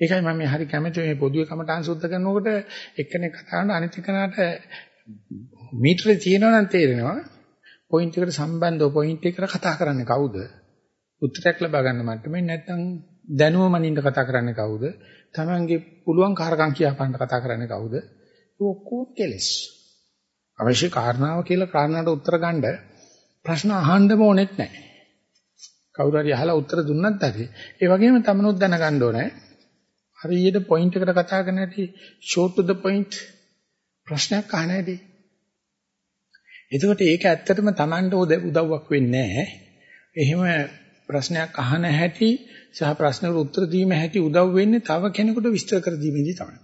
A: ඒකයි මම හරි කැමති මේ පොදුවේ කමටහන් සුද්ධ කරනකොට එක්කෙනෙක් කතා කරන අනිත් එකනට මීටරේ තියෙනවා නම් තේරෙනවා පොයින්ට් එකට සම්බන්ධව පොයින්ට් එකට කතා කරන්නේ කවුද? උත්තරයක් ලබා ගන්න මට්ටමේ නැත්නම් දැනුම මනින්න කතා කරන්නේ කවුද? Tamange පුළුවන් කාරකම් කියපන්න කතා කරන්නේ කවුද? ඔක්කොම කෙලස්. අවශ්‍ය කාරණාව කියලා කාරණාවට උත්තර ගන්න ප්‍රශ්න අහන්නම ඕනෙත් නැහැ. කවුරු හරි අහලා උත්තර දුන්නත් හරි ඒ වගේම තමනුත් දැනගන්න ඕනේ. හරියට පොයින්ට් එකට කතා කරන හැටි short to the point ප්‍රශ්නයක් අහන හැටි. එතකොට ඒක ඇත්තටම Tamanට උදව්වක් වෙන්නේ නැහැ. එහෙම ප්‍රශ්නයක් අහන හැටි සහ ප්‍රශ්නවල උත්තර දීම හැටි උදව් වෙන්නේ තව කෙනෙකුට විස්තර කර දීමේදී තමයි.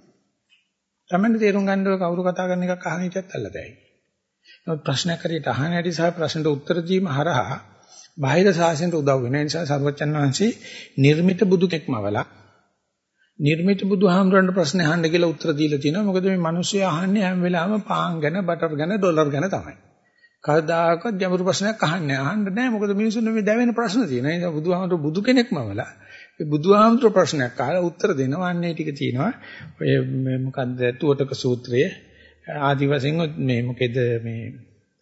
A: Tamanට තේරුම් ගන්න ඕන කවුරු කතා කරන එකක් අහන හිටියත් අල්ලතයි. නමුත් ප්‍රශ්නයක් හරියට අහන හැටි සහ ප්‍රශ්නට උත්තර දීම හරහා බාහිර සාසනයට උදව් වෙන නිසා සර්වචන් වහන්සේ නිර්මිත බුදු කෙක්මවලා නිර්මිත බුදුහාමුදුරන්ට ප්‍රශ්න අහන්න කියලා උත්තර දීලා තිනවා. මොකද මේ මිනිස්සු අහන්නේ හැම වෙලාවෙම පාන් ගැන, බටර් ගැන, ඩොලර් ගැන තමයි. කවදාකවත් ගැඹුරු ප්‍රශ්නයක් අහන්නේ අහන්න නැහැ. මොකද මිනිස්සුන්ට මේ දැවෙන ප්‍රශ්න තියෙනවා. ඒ නිසා බුදුහාමුදුර බුදු කෙනෙක්මවලා ඒ බුදුහාමුදුර ප්‍රශ්නයක් අහලා උත්තර දෙනවා. අන්නේ ටික තියෙනවා. ඔය මොකද්ද තුවටක සූත්‍රය ආදි වශයෙන් මේ මොකේද මේ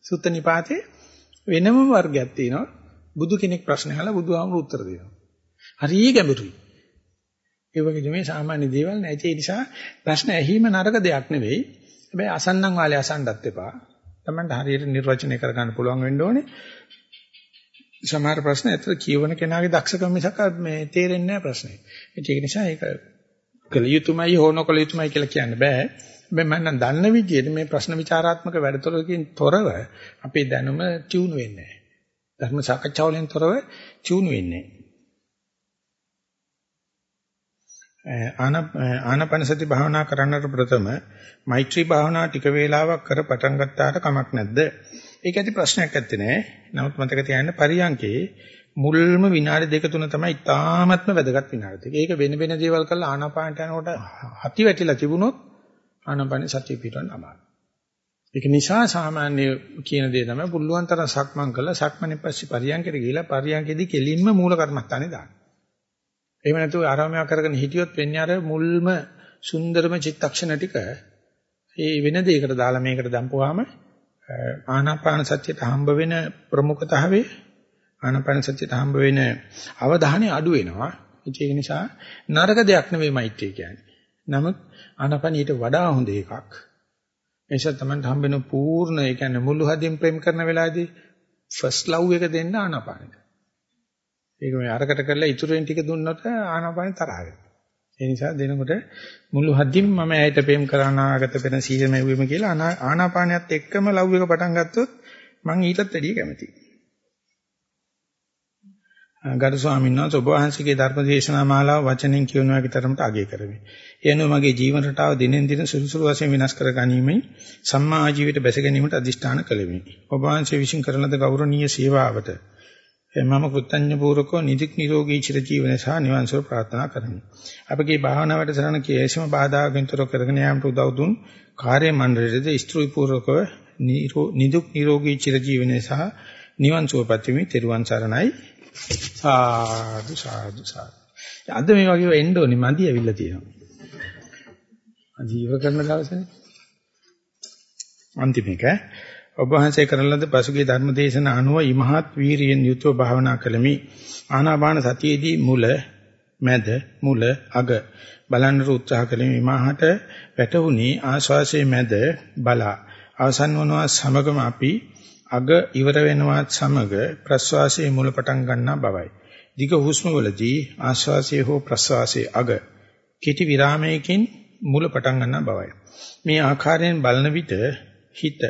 A: සුත්ත නිපාතේ වෙනම වර්ගයක් තියෙනවා. බුදු කෙනෙක් ප්‍රශ්න අහලා බුදුහාමුදුර උත්තර දෙනවා. හරිය ගැඹුරුයි. ඒ වගේ මේ සාමාන්‍ය දේවල් නැති ඒ නිසා ප්‍රශ්න ඇහිම නරක දෙයක් නෙවෙයි. හැබැයි අසන්නම් වාලේ අසන්නත් එපා. Tamanට හරියට නිර්වචනය කරගන්න පුළුවන් වෙන්න ඕනේ. සමහර ප්‍රශ්න ඇත්තට කියවන කෙනාගේ දක්ෂකම මිසක් මේ තේරෙන්නේ නැහැ ප්‍රශ්නේ. ඒක නිසා ඒක කළ යුතුමයි හෝ නොකළ යුතුමයි කියලා කියන්න බෑ. හැබැයි මම නම් දන්න විදිහට මේ ප්‍රශ්න විචාරාත්මක වැඩතොලකින් තොරව අපේ දැනුම ටියුන් වෙන්නේ නැහැ. ධර්ම සාකච්ඡාවලින් තොරව ටියුන් වෙන්නේ නැහැ. ආනාපාන සති භාවනා කරන්නට ප්‍රථම මෛත්‍රී භාවනා ටික වේලාවක් කර පටන් ගත්තාට කමක් නැද්ද? ඒක ඇති ප්‍රශ්නයක් ඇත්තේ නෑ. නමුත් මතක තියාගන්න පරියන්කේ මුල්ම විනාඩි දෙක තුන තමයි තාමත්ම වැදගත් විනාඩි දෙක. ඒක වෙන වෙන දේවල් කරලා ආනාපානට යනකොට හති වැටිලා තිබුණොත් ආනාපාන සතිය පිටවන්න අමාරුයි. ඒක නිසා සාමාන්‍ය කියන දේ තමයි පුළුවන් තරම් සක්මන් කළා සක්මනේ පස්සේ පරියන්කෙට ගිහිලා පරියන්කෙදි කෙලින්ම මූල කර්මස්ථානේ දාන්න. එහෙම නැතුව ආරාමයක් කරගෙන හිටියොත් වෙන්නේ අර මුල්ම සුන්දරම චිත්තක්ෂණ ටික ඒ වෙන දෙයකට දාලා මේකට දැම්පුවාම ආනාපාන සතියට හම්බ වෙන ප්‍රමුඛතාවයේ ආනාපාන සතියට හම්බ වෙන අවධානය අඩු වෙනවා. ඒක නිසා නරක දෙයක් නෙවෙයි මෛත්‍රිය කියන්නේ. නමුත් ආනාපාන ඊට වඩා හොඳ එකක්. එනිසා තමයි හම්බෙන පූර්ණ ඒ කියන්නේ මුළු හදින් ප්‍රේම කරන වෙලාවේදී ෆස්ට් ලව් එක දෙන්න ආනාපානෙට. ඒක මේ අරකට කරලා ඉතුරුෙන් ටික දුන්නොත් ආනාපානෙ තරහ වෙනවා. ඒ නිසා දෙනකොට මුළු හදින් මම ඇයට ප්‍රේම කරනාගත වෙන සීල මෙව්වෙම කියලා ආනාපානියත් එක්කම ලව් එක පටන් ගත්තොත් මම ඊටත් වැඩිය කැමතියි. ගරු ස්වාමීන් වහන්සේ ඔබ වහන්සේගේ ධර්ම දේශනා මාලාව වචනෙන් කියනවා විතරමට අගය කරමි. එයනෝ මගේ ජීවන රටාව දිනෙන් දින සුළුසුළු වශයෙන් වෙනස් කර ගැනීමෙන් සම්මා ආජීවයට බැස ගැනීමට අදිෂ්ඨාන කළෙමි. ඔබ වහන්සේ විසින් කරන ලද ගෞරවනීය සේවාවට මම කෘතඥ පූර්වකව නිදික් නිරෝගී චිර ජීවන සහ නිවන් සුව ප්‍රාර්ථනා කරමි. අපගේ භාවනා වැඩසටහන කියෙසම බාධාකින් තොර කරගෙන යාමට උදව් දුන් කාර්ය මණ්ඩලයේද ස්ත්‍රී පූර්වකව නිදුක් නිරෝගී චිර ජීවන සහ නිවන් සුව පත්වීමේ තෙරුවන් සරණයි සාදු සාදු සාදු. අද මේ වගේ එන්න ඕනේ මදි ඇවිල්ලා තියෙනවා. ජීව කරන දවසනේ. අන්තිම එක ඔබ වහන්සේ කරන ලද පසුගිය ධර්ම දේශන අනුව ඉමහත් වීරියෙන් යුතුව භාවනා කළමි. ආනාපාන සතියේදී මුල, මැද, මුල, අග බලන්නට උත්සාහ කළෙමි. මහාට වැටුණි ආශ්වාසයේ මැද බලා අවසන් වනවා සමගම අපි අග ඉවර වෙනවත් සමග ප්‍රශ්වාසයේ මුල පටන් ගන්නා බවයි. දිග හුස්ම වලදී ආශ්වාසයේ හෝ ප්‍රශ්වාසයේ අග කෙටි විරාමයකින් මුල පටන් ගන්නා බවයි. මේ ආකාරයෙන් බලන විට හිත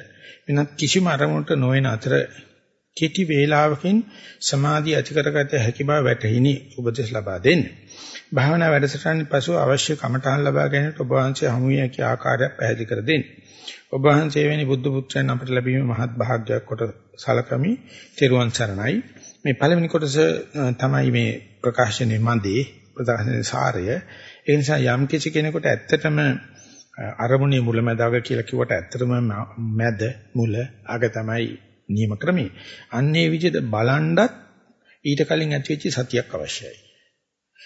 A: වෙනත් කිසිම අරමුණකට නොවන අතර කෙටි වේලාවකින් සමාධිය ඇති කරගත හැකි බව වැටහිනි උපදෙස් ලබා දෙන්න. භාවනා වැඩසටහනින් පසු අවශ්‍ය කමඨාන් ලබා ගැනීමට ඔබ වහන්සේ හමු වී ඇති ආකාරය පැහැදිලි කර දෙන්න. ඔබ වහන්සේ වැනි බුද්ධ පුත්‍රයන් අපට ලැබීම මහත් භාග්‍යයක් කොට සලකමි. තෙරුවන් සරණයි. මේ පළවෙනි කොටස තමයි මේ ප්‍රකාශනයේ මැදේ ප්‍රකාශනයේ සාරය. ඒ නිසා යම් කිසි කෙනෙකුට ඇත්තටම අරමුණේ මුලැමැදාග කියලා කිව්වට ඇත්තටම මැද මුල අග තමයි නියම ක්‍රමය. අන්නේ විදිහට බලනවත් ඊට කලින් ඇතිවෙච්ච සතියක් අවශ්‍යයි.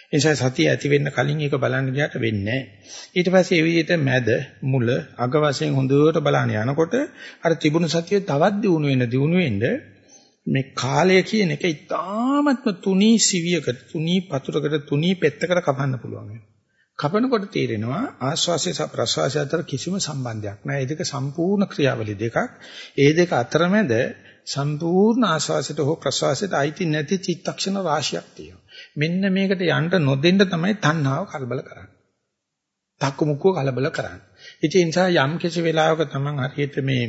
A: ඒ නිසා සතිය ඇති වෙන්න කලින් ඒක බලන්න ගියාට වෙන්නේ ඊට පස්සේ ඒ විදිහට මැද මුල අග වශයෙන් හොඳට බලන්න යනකොට අර තිබුණු සතිය තවත් දියුණු වෙන දියුණු වෙන්න මේ කාලය කියන එක ඉතාමත්ම තුනී සිවියකට තුනී පතුරකට තුනී පෙත්තකට කපන්න පුළුවන් කපනකොට තේරෙනවා ආශ්වාසය සහ ප්‍රශ්වාසය අතර කිසිම සම්බන්ධයක් නැහැ. ඒ දෙක සම්පූර්ණ ක්‍රියාවලි දෙකක්. ඒ දෙක අතරමැද සම්පූර්ණ ආශ්වාසයට හෝ ප්‍රශ්වාසයට අයිති නැති චිත්තක්ෂණ රාශියක් තියෙනවා. මෙන්න මේකට යන්න නොදෙන්න තමයි තණ්හාව කලබල කරන්නේ. තක්කමුක්කව කලබල කරන්නේ. ඒ නිසා යම් කිසි වෙලාවක තමන් හරියට මේ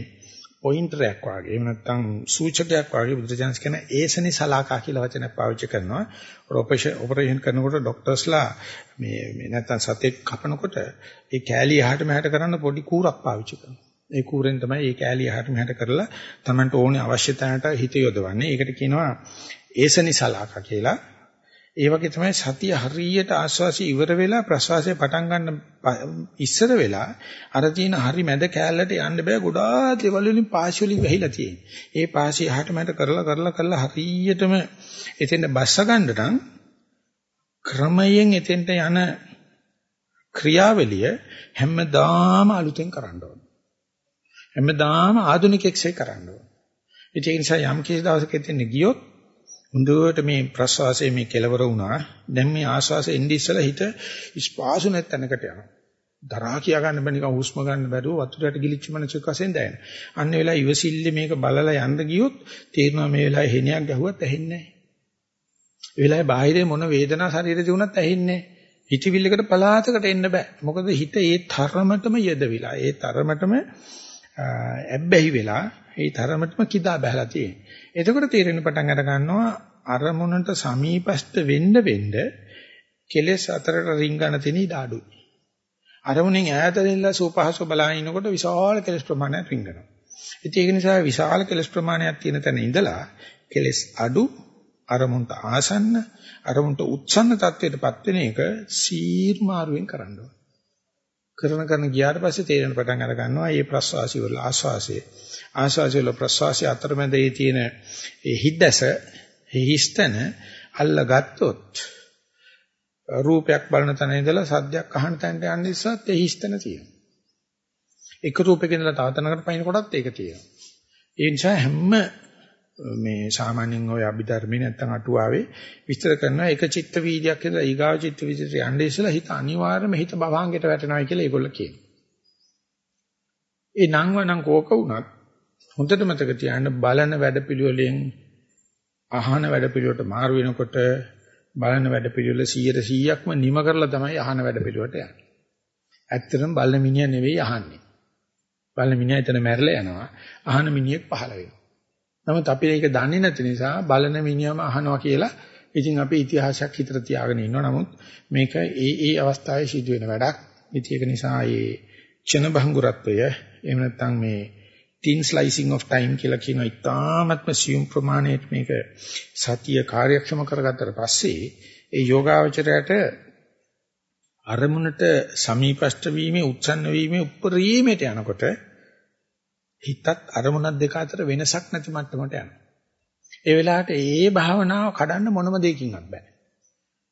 A: පොයින්ටරයක් වගේ එහෙම නැත්නම් සූචකයක් වගේ බුදුචාන්ස් කියන ඒසනි සලාකා කියලා වචනයක් පාවිච්චි කරනවා. ඔපරේෂන් ඔපරේෂන් කරනකොට ડોක්ටර්ස්ලා මේ මේ නැත්නම් සතෙක් කපනකොට ඒ කෑලි යහට මෙහාට කරන්න පොඩි කූරක් පාවිච්චි කරනවා. ඒ කූරෙන් තමයි මේ කෑලි යහට මෙහාට කරලා Tamanට ඕනේ අවශ්‍යතාවයට හිත යොදවන්නේ. ඒකට කියනවා ඒසනි සලාකා කියලා. ඒ වගේ තමයි සතිය හරියට ආස්වාසිය ඉවර වෙලා ප්‍රසවාසය පටන් ගන්න ඉස්සර වෙලා අර තියෙන හරි මැද කෑල්ලට යන්න බෑ ගොඩාක් දේවල් වලින් පාසි වලින් වැහිලා තියෙන්නේ. ඒ පාසි එහාට මට කරලා කරලා කරලා හරියටම එතෙන්ට බස්ස ගන්න නම් ක්‍රමයෙන් එතෙන්ට යන ක්‍රියාවලිය හැමදාම අලුතෙන් කරන්න ඕන. හැමදාම ආධුනිකෙක්සේ කරන්න ඕන. ඒ නිසා යම් කිසි දවසක එතෙන් ගියොත් හොඳට මේ ප්‍රසවාසයේ මේ කෙලවර වුණා. දැන් මේ ආශ්වාසය එන්නේ ඉස්සලා හිත ස්පාසු නැත්නකට යනවා. දරා කියා ගන්න බෑ නිකන් හුස්ම ගන්න බැරුව වතුරට ගිලිච්ච මනසක් වශයෙන් දැනෙන. අන්න ඒ වෙලාව ඉවසිල්ලේ මේක බලලා යන්න ගියොත් තේරෙනවා මේ වෙලාවේ හෙනයක් ගැහුවත් ඇහෙන්නේ නැහැ. ඒ වෙලාවේ බාහිරේ මොන වේදනා ශරීරේ තිබුණත් ඇහෙන්නේ නැහැ. හිතවිල්ලකට පලාතකට එන්න බෑ. මොකද හිත ඒ තරමටම යෙදවිලා. ඒ තරමටම ඇබ්බැහි වෙලා ඒ තරමටම කිදා බහලා තියෙන්නේ. එතකොට තීරණ පටන් අර ගන්නවා අරමුණට සමීපස්ත වෙන්න වෙන්න කෙලෙස් අතරට රිංගන තැන ඉඩ අඩුයි. අරමුණෙන් ඈතදෙලා සූපහසු බලාගෙන ඉනකොට විශාල කෙලෙස් ප්‍රමාණයක් රිංගනවා. ඉතින් ඒක නිසා විශාල කෙලෙස් ප්‍රමාණයක් තියෙන තැන ඉඳලා කෙලෙස් අඩු අරමුණට ආසන්න අරමුණට උත්සන්න තත්වයටපත් වෙන එක සීර්මාරුවෙන් කරන්න ඕන. කරන කරන ගියාට පස්සේ තේරෙන පටන් අර ගන්නවා මේ ප්‍රස්වාසී වල ආස්වාසය ආස්වාසය වල ප්‍රස්වාසය අතරමැද ඒ තියෙන ඒ හිද්දස ඒ හිස්තන අල්ලගත්තොත් රූපයක් බලන තැන ඉඳලා සද්දයක් අහන තැනට යන්න ඉස්සත් ඒ හිස්තන තියෙනවා. එක රූපයක ඉඳලා තව තැනකට පයින් කොටත් ඒක තියෙනවා. ඒ නිසා හැම මේ සාමාන්‍යයෙන් ඔය අභිධර්මයේ නැත්තම් අටුවාවේ විස්තර කරනවා එක චිත්ත වීදියක් ඉඳලා ඊගාව චිත්ත වීදියට යන්න ඉස්සලා හිත අනිවාර්යයෙන්ම හිත භවංගයට වැටෙනවා කියලා ඒගොල්ලෝ කියනවා. ඒ නම් වනම් කෝක වුණත් හොඳට මතක තියාගන්න බලන වැඩපිළිවෙලෙන් අහන වැඩපිළිවෙලට මාරු වෙනකොට බලන වැඩපිළිවෙල 100%ක්ම නිම කරලා තමයි අහන වැඩපිළිවෙලට යන්නේ. ඇත්තටම බලන මිනිහා නෙවෙයි අහන්නේ. බලන මිනිහා එතන මැරලා යනවා. අහන මිනිහෙක් පහළ වෙනවා. නමුත් අපි ඒක දන්නේ නැති නිසා බලන මිනිහම අහනවා කියලා ඉතින් අපි ඉතිහාසයක් හිතට තියාගෙන ඉන්නවා. නමුත් මේක ඒ ඒ අවස්ථාවේ සිදුවෙන වැඩක්. ඉතින් ඒක නිසා මේ ක්ෂණ භංගුරත්වය එහෙම නැත්නම් මේ thin slicing of time කියලා කියන ඉතාමත්ම සියුම් ප්‍රමාණයට මේක සතිය කාර්යක්ෂම කරගත්තට පස්සේ ඒ යෝගාවචරයට අරමුණට සමීපස්ත වීමේ උත්සන්න වීමේ උපරිමයට යනකොට හිතත් අරමුණක් දෙක අතර වෙනසක් නැති මට්ටමට යනවා. ඒ වෙලාවට ඒ භාවනාව කඩන්න මොනම දෙයකින්වත් බෑ.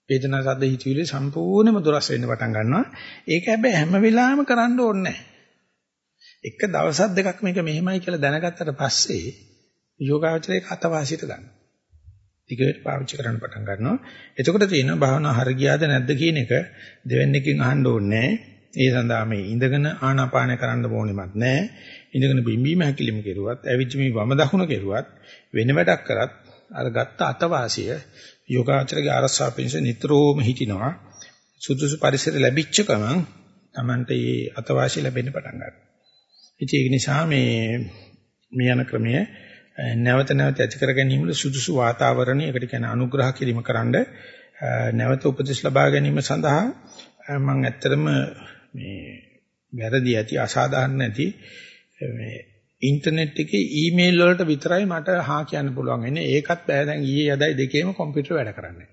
A: වේදනා සද්ද හිතවිලි සම්පූර්ණයෙන්ම දොරස් වෙන්න පටන් ගන්නවා. ඒක හැබැයි හැම වෙලාවෙම කරන්න ඕනේ එක දවසක් දෙකක් මේක මෙහෙමයි කියලා දැනගත්තට පස්සේ යෝගාවචරයේ අතවාසියට ගන්න. ටිකට පාවිච්චි කරන්න පටන් ගන්නවා. එතකොට තියෙනවා භාවනාව හරි ගියාද නැද්ද කියන එක දෙවෙනිකින් අහන්න ඕනේ ඒ සඳහා මේ ඉඳගෙන ආනාපානය කරන්න ඕනෙමත් නැහැ. ඉඳගෙන බිම්බීම හැකිලිම කෙරුවත්, ඇවිජ්ජමි වම දකුණ කෙරුවත්, වෙන වැඩක් කරත් අර ගත්ත අතවාසිය යෝගාචරගේ ආරස්සාව පිණිස නිතරම හිටිනවා. සුදුසු පරිසර ලැබිච්ච ගමන් Tamante මේ අතවාසිය ලැබෙන්න පටන් ගන්නවා. ඉතින් ඒක නිසා මේ මේ යන ක්‍රමය නැවත නැවත ඇති කර ගැනීම සුදුසු වාතාවරණය ඒකට කියන අනුග්‍රහ කිරීම කරන්න නැවත උපදෙස් ලබා ගැනීම සඳහා මම ඇත්තටම මේ වැරදි ඇති අසාධාරණ නැති මේ ඉන්ටර්නෙට් එකේ ඊමේල් වලට විතරයි මට හා කියන්න පුළුවන් වෙන්නේ. ඒකත් බෑ දැන් ඊයේ අදයි දෙකේම කම්පියුටර් වැඩ කරන්නේ.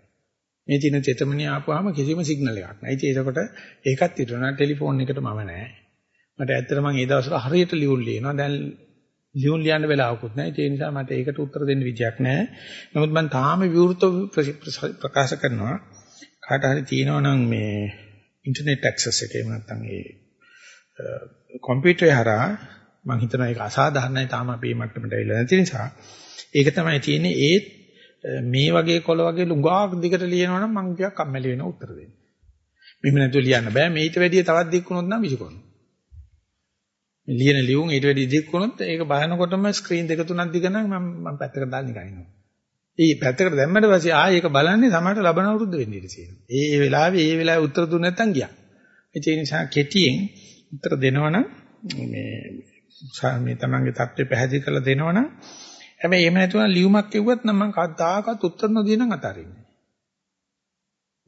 A: මේ තියෙන චේතමනිය ආපුවාම කිසිම සිග්නල් එකක් නැහැ. ඉතින් ඒකට ඒකත් හිටුණා ටෙලිෆෝන් එකට මම නැහැ. මට ඇත්තට මම ඒ දවස්වල හරියට ලියුම් ලියනවා. දැන් ලියුම් ලියන්න වෙලාවකුත් නැහැ. ඒ නිසා මට ඒකට උත්තර දෙන්න විදියක් නැහැ. නමුත් මම තාම විවෘතව ප්‍රකාශ කරනවා. කාට හරි තියෙනවා නම් මේ ඉන්ටර්නෙට් ඇක්සස් එක එහෙම නැත්නම් ඒ කම්පියුටරේ හරහා මම හිතනවා ඒක අසාධාරණයි තාම අපි මේ මට්ටමට ඇවිල්ලා නැති නිසා ඒක තමයි තියෙන්නේ ඒත් මේ වගේ කොළ වගේ ලුඟාක් දිගට ලියනවනම් මම ටිකක් කම්මැලි වෙන උත්තර දෙන්න. මෙහෙම නැතුව ලියන්න බෑ මේිට වැඩිය තවත් දික් වුණොත් නම් විසිකොනවා. ලියන ලියුම් ඊට වැඩිය දික් වුණොත් ඒක බලනකොටම ස්ක්‍රීන් දෙක තුනක් දිග නම් මම මම පැත්තකට දාලා නිකන් ඉන්නවා. ඒ පැත්තකට දැම්මට පස්සේ ආයෙ ඒක බලන්නේ සමහරට ලබන අවුරුද්ද වෙන්න ඉඩ තියෙනවා. ඒ ඒ වෙලාවේ ඒ වෙලාවේ උත්තර දුන්නේ නැත්නම් ගියා. ඒ නිසා කෙටියෙන් උත්තර දෙනවනම් මේ මේ තමන්ගේ தත්ත්වය පැහැදිලි කරලා දෙනවනම් හැබැයි එහෙම නැතුව ලියුමක් එව්වත් නම් මම කවදාකවත් උත්තර නොදී නම් අතාරින්නේ.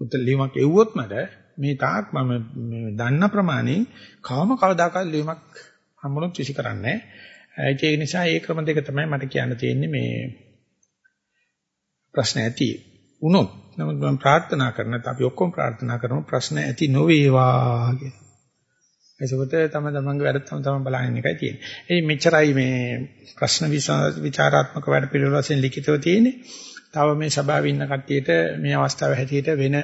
A: උත්තර ලියුමක් එව්වොත් මට මේ තාක් මම දන්න ප්‍රමාණය කවම කවදාකවත් ලියුමක් හම්බුනොත් විසි කරන්නේ නැහැ. ඒ නිසා ඒ ක්‍රම දෙක තමයි මට කියන්න තියෙන්නේ මේ ප්‍රශ්න ඇති වුණොත් නමුත් මම ප්‍රාර්ථනා කරනත් අපි ඔක්කොම ප්‍රාර්ථනා කරමු ප්‍රශ්න ඇති නොවේවා කියලා. එසකොට තම තමන්ගේ වැඩ තම තමන් බලන්න එකයි තියෙන්නේ. ඒ මෙච්චරයි මේ ප්‍රශ්න විචාරාත්මක වැඩ පිළිවෙල වශයෙන් ලිඛිතව තියෙන්නේ. තව මේ සභාවේ ඉන්න කට්ටියට මේ අවස්ථාව හැටියට වෙන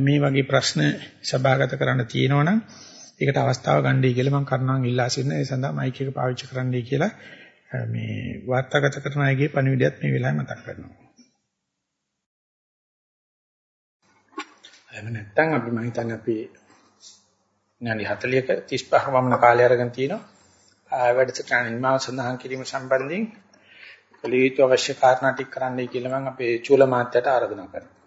A: මේ වගේ ප්‍රශ්න සභාගත කරන්න තියෙනවනම් ඒකට අවස්ථාව ගන්නයි කියලා මම කරුණාවෙන් ඉල්ලා සිටින ඒ සඳහා මයික් එක පාවිච්චි කරන්නයි කියලා මේ වාර්තාගත කරන අයගේ පණිවිඩයත් මේ වෙලාවේ මතක් කරනවා. එහෙම නැත්නම් අපි මම හිතන්නේ අපි විනාඩි 40ක 35ක වමන කාලය අරගෙන තිනවා. වැඩසටහන නිමාව සඳහන් කිරීම සම්බන්ධයෙන් කලියුතු අවශ්‍ය කාරණා ටික කරන්නයි කියලා මම අපේ චූල මාත්‍යට ආරාධනා කරනවා.